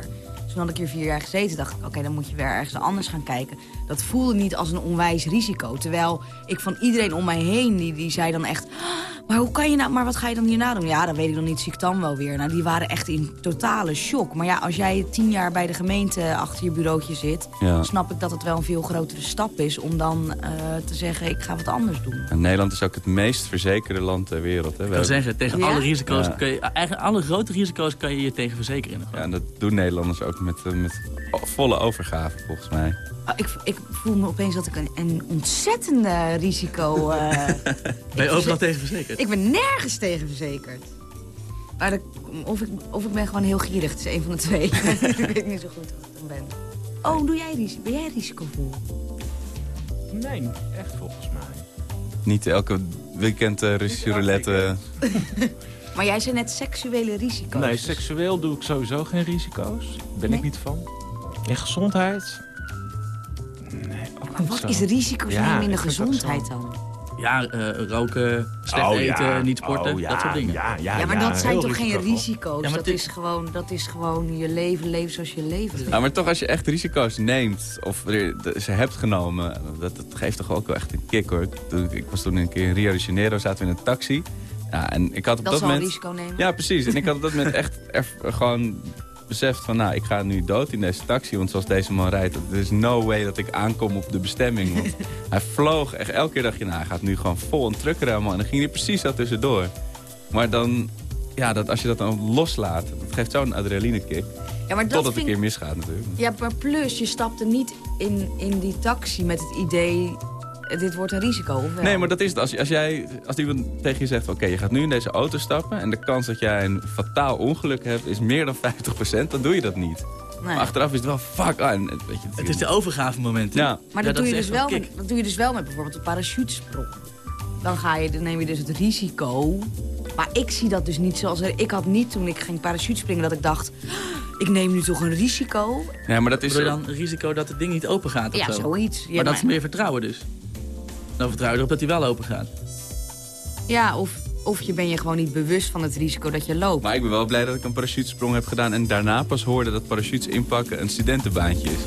Toen had ik hier vier jaar gezeten. dacht ik, oké, dan moet je weer ergens anders gaan kijken. Dat voelde niet als een onwijs risico. Terwijl ik van iedereen om mij heen, die, die zei dan echt... "Ah, Maar hoe kan je nou, maar wat ga je dan hierna doen? Ja, dat weet ik nog niet, zie ik dan wel weer. Nou, die waren echt in totale shock. Maar ja, als jij tien jaar bij de gemeente achter je bureautje zit... Ja. dan snap ik dat het wel een veel grotere stap is... om dan eh, te zeggen, ik ga wat anders doen. En Nederland is ook het meest verzekerde land ter wereld. Hè. We Ik zeggen, tegen Ja? alle risico's Ja. kun je, eigenlijk alle grote risico's kan je je tegen verzekeren. Ja, en dat doen Nederlanders ook met, eh, met volle overgave, volgens mij. Oh, ik, ik voel me opeens dat ik een, een ontzettende risico... eh, Ben je overal tegen verzekerd? Ik ben nergens tegen verzekerd. Maar dat- of, ik, of ik ben gewoon heel gierig. Het is een van de twee. ik weet niet zo goed wat ik dan ben. Oh, doe jij risico? Ben jij risicovol? Nee, echt volgens mij. Niet elke weekend uh, Russische roulette. Maar jij zei net seksuele risico's. Nee, seksueel doe ik sowieso geen risico's. Ben ik niet van. En gezondheid? Nee, ook Maar niet wat zo. is risico's Ja, nemen in de gezondheid zo. dan? Ja, eh, roken, slecht Oh, eten, ja. niet sporten, Oh, ja. dat soort dingen. Ja, ja, Ja, maar dat zijn heel toch geen risico's? Dat, is gewoon, dat is gewoon je leven, leven zoals je leven leeft. Ja, maar toch als je echt risico's neemt, of er- ze hebt genomen, dat, dat geeft toch ook wel echt een kick hoor. Ik was toen een keer in Rio de Janeiro, zaten we in een taxi. Ja, en ik had op Dat dat, moment... risico nemen. Ja, precies. En ik had op dat moment echt gewoon beseft van, nou, ik ga nu dood in deze taxi. Want zoals deze man rijdt, er is no way dat ik aankom op de bestemming. Want hij vloog echt, elke keer dacht je, nou, hij gaat nu gewoon vol een trucker man. En dan ging hij precies zo tussendoor. Maar dan, ja, dat, als je dat dan loslaat, dat geeft zo'n adrenalinekick. Ja, maar dat Totdat het een keer misgaat natuurlijk. Ja, maar plus, je stapte niet in, in die taxi met het idee... dit wordt een risico, of wel? Nee, maar dat is het. Als, als, jij, als iemand tegen je zegt, oké, je gaat nu in deze auto stappen... en de kans dat jij een fataal ongeluk hebt is meer dan 50%, dan doe je dat niet. Nee. Maar achteraf is het wel fuck aan. Weet je, Het is de overgavemoment. Ja. Maar dat, doe je dus wel met, dat doe je dus wel met bijvoorbeeld een parachutesprong. Dan, ga je, dan neem je dus het risico. Maar ik zie dat dus niet zoals... Ik had niet toen ik ging parachutespringen dat ik dacht... ik neem nu toch een risico. Nee, maar dat is... Bedoel je dan een risico dat het ding niet open gaat of Ja, zo? zoiets. Ja, maar dat is meer vertrouwen dus. Dan vertrouw je erop dat hij wel open gaat. Ja, of, of je ben je gewoon niet bewust van het risico dat je loopt. Maar ik ben wel blij dat ik een parachutesprong heb gedaan... en daarna pas hoorde dat parachutes inpakken een studentenbaantje is.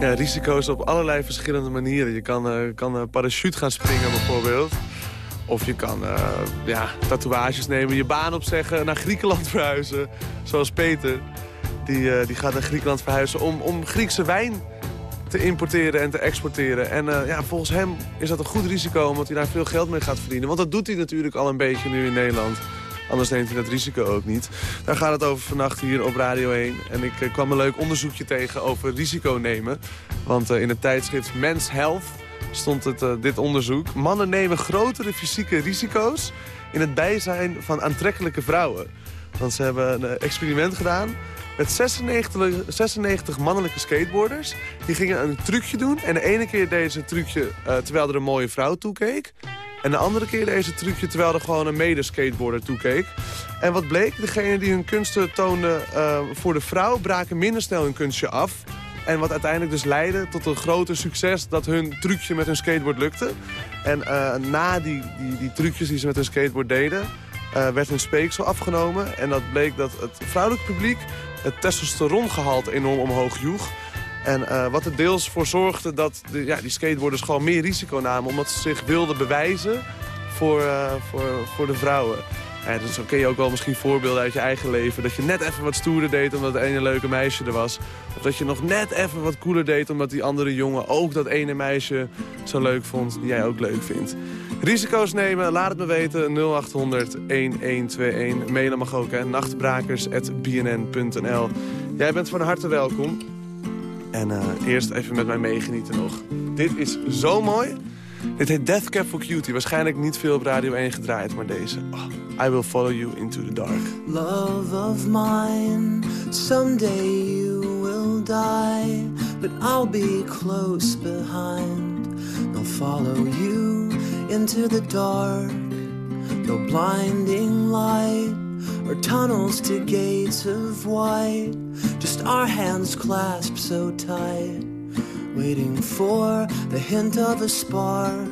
Ja, risico's op allerlei verschillende manieren. Je kan, eh, kan eh, parachute gaan springen bijvoorbeeld. Of je kan eh, ja, tatoeages nemen, je baan opzeggen, naar Griekenland verhuizen. Zoals Peter. Die, eh, die gaat naar Griekenland verhuizen om, om Griekse wijn te importeren en te exporteren. En eh, ja, volgens hem is dat een goed risico, omdat hij daar veel geld mee gaat verdienen. Want dat doet hij natuurlijk al een beetje nu in Nederland. Anders neemt hij dat risico ook niet. Daar gaat het over vannacht hier op Radio 1. En ik eh, kwam een leuk onderzoekje tegen over risico nemen. Want eh, in het tijdschrift Men's Health stond het, dit onderzoek. Mannen nemen grotere fysieke risico's in het bijzijn van aantrekkelijke vrouwen. Want ze hebben een experiment gedaan met 96, 96 mannelijke skateboarders. Die gingen een trucje doen. En de ene keer deden ze het trucje eh, terwijl er een mooie vrouw toekeek. En de andere keer deden ze het trucje terwijl er gewoon een mede-skateboarder toekeek. En wat bleek? Degene die hun kunsten toonden eh, voor de vrouw braken minder snel hun kunstje af. En wat uiteindelijk dus leidde tot een groter succes dat hun trucje met hun skateboard lukte. En eh, na die, die, die trucjes die ze met hun skateboard deden, werd hun speeksel afgenomen. En dat bleek dat het vrouwelijk publiek het testosterongehalte enorm omhoog joeg. En eh, wat er deels voor zorgde dat de, ja, die skateboarders gewoon meer risico namen... omdat ze zich wilden bewijzen voor, eh, voor, voor de vrouwen. Ja, dus dan ken je ook wel misschien voorbeelden uit je eigen leven. Dat je net even wat stoerder deed omdat het ene leuke meisje er was. Of dat je nog net even wat cooler deed omdat die andere jongen ook dat ene meisje zo leuk vond die jij ook leuk vindt. Risico's nemen, laat het me weten. 0800 1121. Mailen mag ook, hè. Nachtbrakers.bnn.nl Jij bent van harte welkom. En eh, eerst even met mij meegenieten nog. Dit is zo mooi. Dit heet Death Cab for Cutie. Waarschijnlijk niet veel op Radio 1 gedraaid, maar deze. Oh, I Will Follow You Into the Dark. Love of mine, someday you will die, but I'll be close behind. I'll follow you into the dark, no blinding light or tunnels to gates of white, just our hands clasped so tight, waiting for the hint of a spark.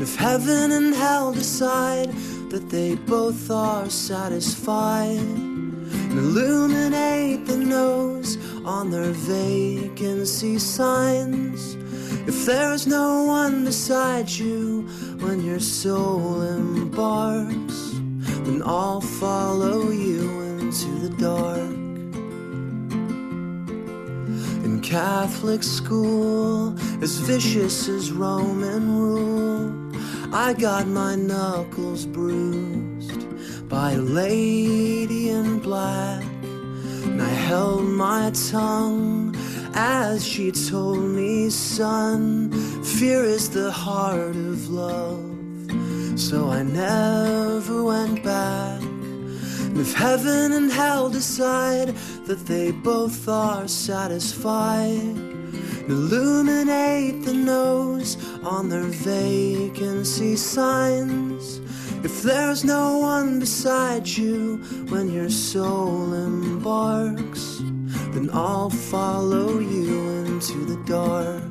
If heaven and hell decide that they both are satisfied, and illuminate the nose on their vacancy signs. If there's no one beside you when your soul embarks, then I'll follow you into the dark. Catholic school, as vicious as Roman rule, I got my knuckles bruised by a lady in black. And I held my tongue as she told me, son, fear is the heart of love. So I never went back. And if heaven and hell decide that they both are satisfied, illuminate the nose on their vacancy signs. If there's no one beside you when your soul embarks, then I'll follow you into the dark.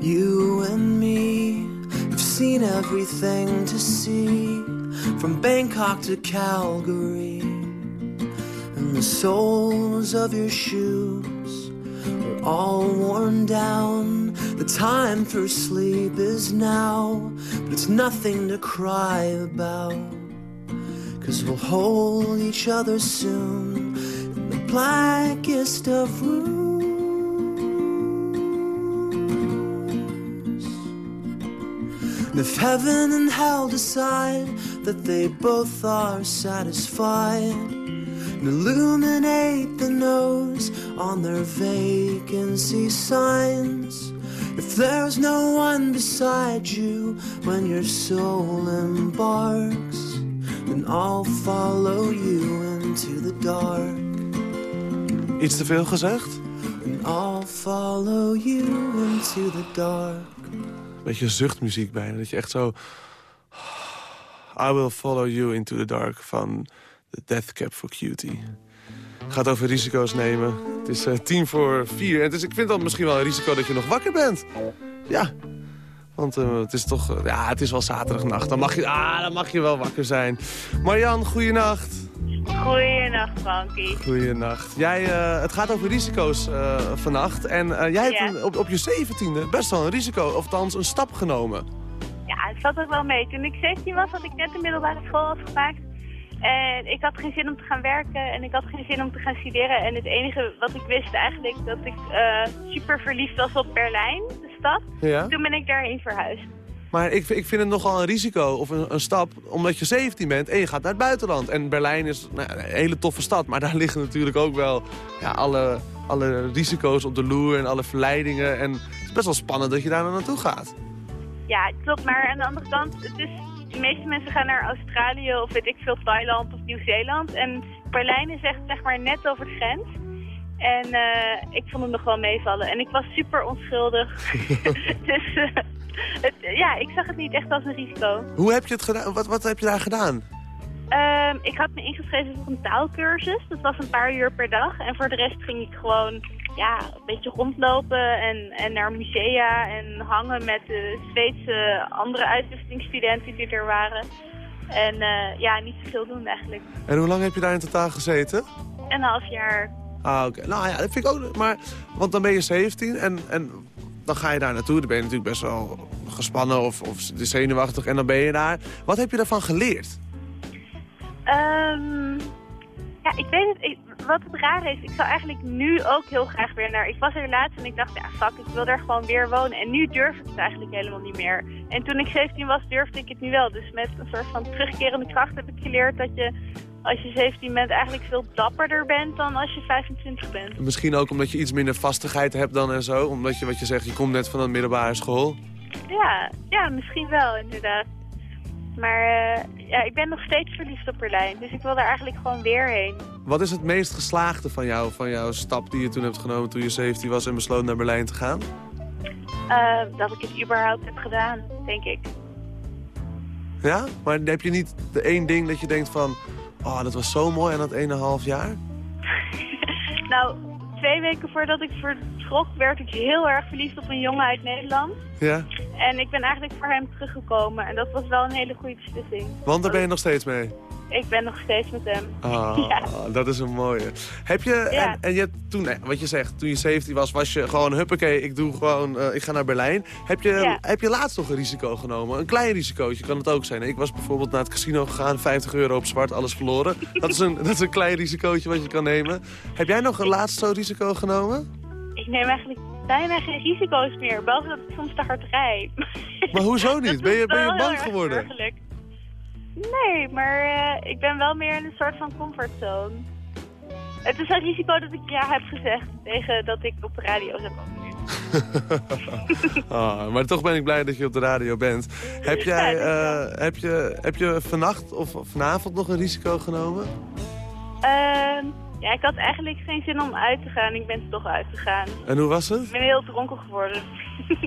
You and me have seen everything to see, from Bangkok to Calgary. The soles of your shoes are all worn down. The time for sleep is now, but it's nothing to cry about. Cause we'll hold each other soon in the blackest of rooms. If heaven and hell decide that they both are satisfied, illuminate the nose on their vacancy signs. If there's no one beside you when your soul embarks, then I'll follow you into the dark. Iets te veel gezegd? And I'll follow you into the dark. Beetje zuchtmuziek bijna. Dat je echt zo... I will follow you into the dark van The Death Cab for Cutie. Gaat over risico's nemen. Het is eh, tien voor vier. En is, ik vind dan misschien wel een risico dat je nog wakker bent. Ja. Want eh, het is toch... eh, ja, het is wel zaterdagnacht. Dan mag je, ah, dan mag je wel wakker zijn. Marjan, goeienacht. Goeienacht, Frankie. Goeienacht. Jij, het gaat over risico's vannacht. En jij hebt een- op, op je zeventiende best wel een risico, of althans een stap genomen. Ja, het zat ook wel mee. Toen ik 17 was, had ik net de middelbare school afgemaakt. En ik had geen zin om te gaan werken en ik had geen zin om te gaan studeren. En het enige wat ik wist eigenlijk, dat ik eh, super verliefd was op Berlijn, de stad. Ja. Toen ben ik daarheen verhuisd. Maar ik, ik vind het nogal een risico of een, een stap, omdat je 17 bent en je gaat naar het buitenland. En Berlijn is nou, een hele toffe stad, maar daar liggen natuurlijk ook wel ja, alle, alle risico's op de loer en alle verleidingen. En het is best wel spannend dat je daar naartoe gaat. Ja, klopt. Maar aan de andere kant, het is, de meeste mensen gaan naar Australië of weet ik veel, Thailand of Nieuw-Zeeland. En Berlijn is echt zeg maar net over de grens. En eh, ik vond hem nog wel meevallen. En ik was super onschuldig. dus eh, het, ja, ik zag het niet echt als een risico. Hoe heb je het gedaan? Wat, wat heb je daar gedaan? Ehm, ik had me ingeschreven voor een taalkursus. Dat was een paar uur per dag. En voor de rest ging ik gewoon ja, een beetje rondlopen en, en naar musea en hangen met de Zweedse andere uitwisselingsstudenten die er waren. En eh, ja, niet zoveel doen eigenlijk. En hoe lang heb je daar in totaal gezeten? Een half jaar. Ah, oké. Nou ja, dat vind ik ook... Maar, want dan ben je 17 en, en dan ga je daar naartoe. Dan ben je natuurlijk best wel gespannen of, of zenuwachtig en dan ben je daar. Wat heb je daarvan geleerd? Ehm, ja, ik weet het. Ik, wat het raar is, ik zou eigenlijk nu ook heel graag weer naar... Ik was er laatst en ik dacht, ja fuck, ik wil daar gewoon weer wonen. En nu durf ik het eigenlijk helemaal niet meer. En toen ik 17 was, durfde ik het nu wel. Dus met een soort van terugkerende kracht heb ik geleerd dat je... Als je 17 bent eigenlijk veel dapperder bent dan als je 25 bent. Misschien ook omdat je iets minder vastigheid hebt dan en zo. Omdat je, wat je zegt, je komt net van een middelbare school. Ja, ja, misschien wel inderdaad. Maar eh, ja, ik ben nog steeds verliefd op Berlijn. Dus ik wil daar eigenlijk gewoon weer heen. Wat is het meest geslaagde van, jou, van jouw stap die je toen hebt genomen toen je 17 was en besloot naar Berlijn te gaan? Eh, dat ik het überhaupt heb gedaan, denk ik. Ja? Maar heb je niet de één ding dat je denkt van... Oh, dat was zo mooi aan dat 1,5 jaar? Nou, twee weken voordat ik voor, schrok, werd ik heel erg verliefd op een jongen uit Nederland. Ja? En ik ben eigenlijk voor hem teruggekomen. En dat was wel een hele goede beslissing. Want daar ben je nog steeds mee. Ik ben nog steeds met hem. Ah, Ja. dat is een mooie. Heb je, Ja. en, en je hebt toen, eh, wat je zegt, toen je 17 was, was je gewoon, huppakee, ik doe gewoon, eh, ik ga naar Berlijn. Heb je, Ja. heb je laatst nog een risico genomen? Een klein risicootje kan het ook zijn. Ik was bijvoorbeeld naar het casino gegaan, 50 euro op zwart, alles verloren. Dat is een, dat is een klein risicootje wat je kan nemen. Heb jij nog een laatst zo'n risico genomen? Ik neem eigenlijk bijna geen risico's meer. Behalve dat ik soms te hard rijd. Maar hoezo niet? Ben je, ben je bang geworden? burgerlijk. Nee, maar eh, ik ben wel meer in een soort van comfortzone. Het is een risico dat ik ja heb gezegd tegen dat ik op de radio zou komen. Ah, maar toch ben ik blij dat je op de radio bent. Heb jij, Ja, eh, heb je, heb je vannacht of vanavond nog een risico genomen? Ehm, ja, ik had eigenlijk geen zin om uit te gaan. Ik ben toch uitgegaan. En hoe was Ik het? ben heel dronken geworden.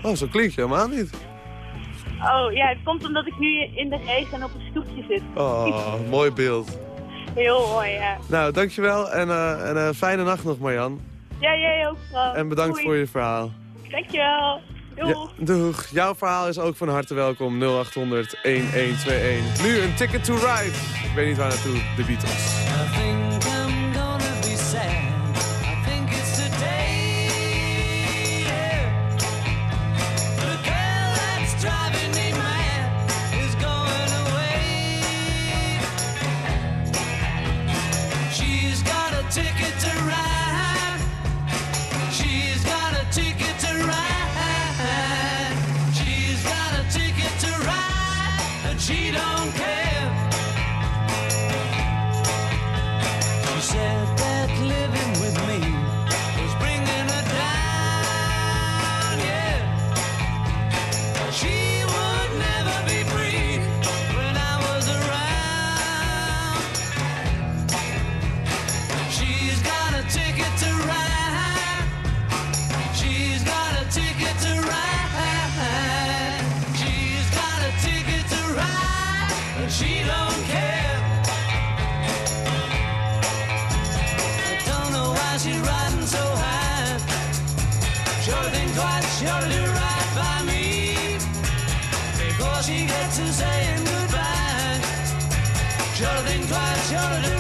Oh, zo klinkt je helemaal niet. Oh ja, het komt omdat ik nu in de race en op een stoepje zit. Oh, mooi beeld. Heel mooi, ja. Nou, dankjewel en, eh, en een fijne nacht nog, Marjan. Ja, jij ook, vrouw. En bedankt Doei. voor je verhaal. Dankjewel. Doeg. Ja, doeg. Jouw verhaal is ook van harte welkom. 0800 1121. Nu een ticket to ride. Ik weet niet waar naartoe. De Beatles. Incline shoulder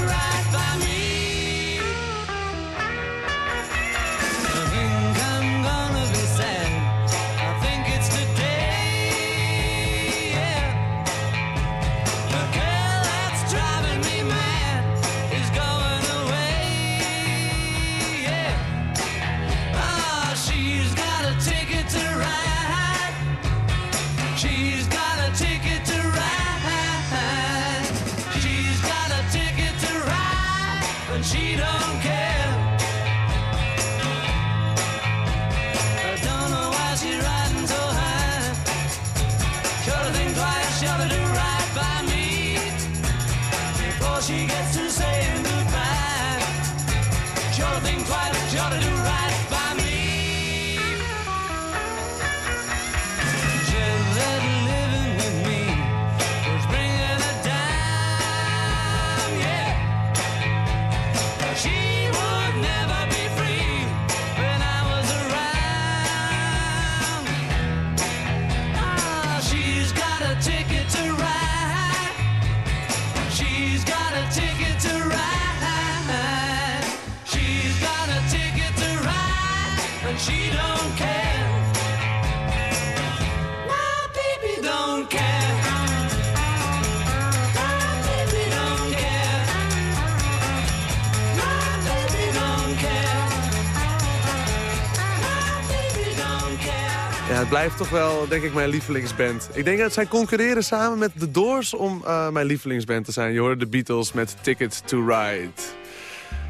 toch wel, denk ik, mijn lievelingsband. Ik denk dat zij concurreren samen met The Doors om eh, mijn lievelingsband te zijn. Je hoorde de Beatles met Ticket to Ride.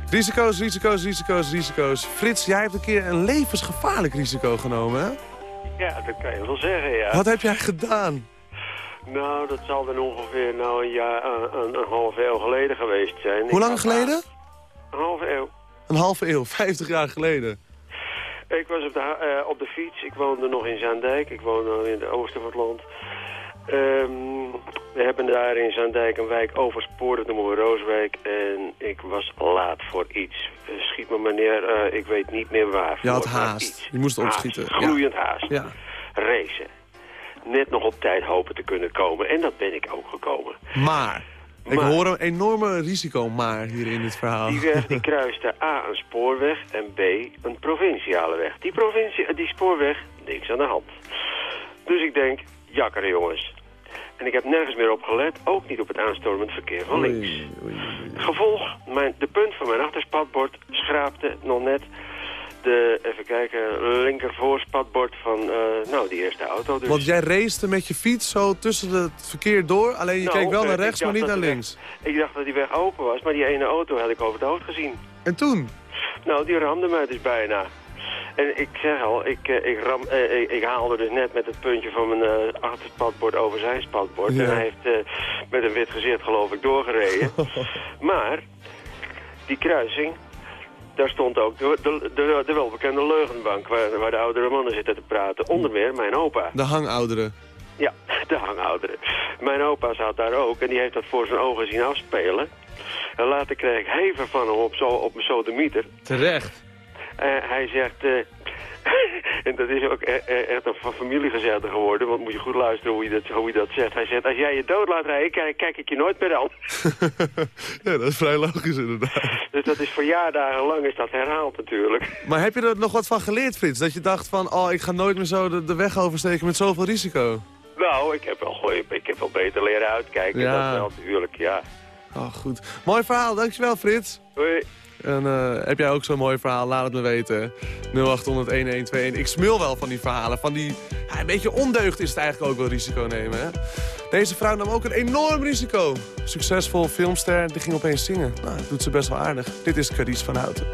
Risico's, risico's, risico's, risico's. Frits, jij hebt een keer een levensgevaarlijk risico genomen, hè? Ja, dat kan je wel zeggen, ja. Wat heb jij gedaan? Nou, dat zal dan ongeveer nou een, jaar, een, een, een half eeuw geleden geweest zijn. Hoe lang geleden? Een halve eeuw. Een halve eeuw, 50 jaar geleden. Ik was op de, eh, op de fiets. Ik woonde nog in Zaandijk. Ik woonde in het oosten van het land. Ehm, We hebben daar in Zaandijk een wijk overspoord, dat noemen we Rooswijk. En ik was laat voor iets. Schiet me meneer, eh, ik weet niet meer waar. Je had haast. iets. Je moest Haast, opschieten. Ja. Gloeiend haast. Ja. Racen. Net nog op tijd hopen te kunnen komen. En dat ben ik ook gekomen. Maar, ik Maar. hoor een enorme risico maar hier in dit verhaal. Die weg die kruiste A een spoorweg en B een provinciale weg. Die, provincie, eh, die spoorweg, niks aan de hand. Dus ik denk, jakkeren jongens. En ik heb nergens meer op gelet, ook niet op het aanstormend verkeer van links. Gevolg, mijn, de punt van mijn achterspatbord schraapte nog net de, even kijken, linkervoorspatbord van, eh, nou, die eerste auto. Dus. Want jij racete met je fiets zo tussen het verkeer door. Alleen je Nou, keek wel eh, naar rechts, maar niet naar links. weg- ik dacht dat die weg open was, maar die ene auto had ik over het hoofd gezien. En toen? Nou, die ramde mij dus bijna. En ik zeg al, ik, eh, ik, ram, eh, ik, ik haalde dus net met het puntje van mijn eh achterspatbord over zijn spatbord. Ja. En hij heeft met een wit gezicht geloof ik doorgereden. maar, die kruising, daar stond ook de, de, de, de welbekende leugenbank waar, waar de oudere mannen zitten te praten. Onder meer mijn opa. De hangouderen. Ja, de hangouderen. Mijn opa zat daar ook en die heeft dat voor zijn ogen zien afspelen. En later kreeg ik hever van hem op, zo, op mijn sodemieter. Terecht. Eh, hij zegt... eh, en dat is ook e- e- echt een van familiegezegde geworden, want moet je goed luisteren hoe hij dat, hoe hij dat zegt. Hij zegt, als jij je dood laat rijden, kijk, kijk ik je nooit meer aan. ja, dat is vrij logisch inderdaad. Dus dat is verjaardagen lang is dat herhaald natuurlijk. Maar heb je er nog wat van geleerd, Frits? Dat je dacht van, oh, ik ga nooit meer zo de, de weg oversteken met zoveel risico. Nou, ik heb wel, goeie- ik heb wel beter leren uitkijken. Ja. Dat wel natuurlijk, ja. Oh, goed. Mooi verhaal, dankjewel Frits. Hoi. En eh, heb jij ook zo'n mooi verhaal? Laat het me weten. 0800-1121. Ik smul wel van die verhalen. Van die, een beetje ondeugd is het eigenlijk ook wel risico nemen. Hè? Deze vrouw nam ook een enorm risico. Succesvol filmster, die ging opeens zingen. Nou, dat doet ze best wel aardig. Dit is Carice van Houten.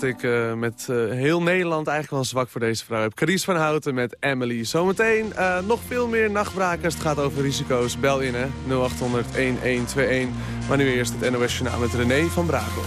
Dat ik eh, met eh, heel Nederland eigenlijk wel zwak voor deze vrouw heb. Carice van Houten met Emily. Zometeen eh, nog veel meer nachtbrakers. Het gaat over risico's. Bel in, hè. 0800-1121. Maar nu eerst het NOS Journaal met René van Brakel.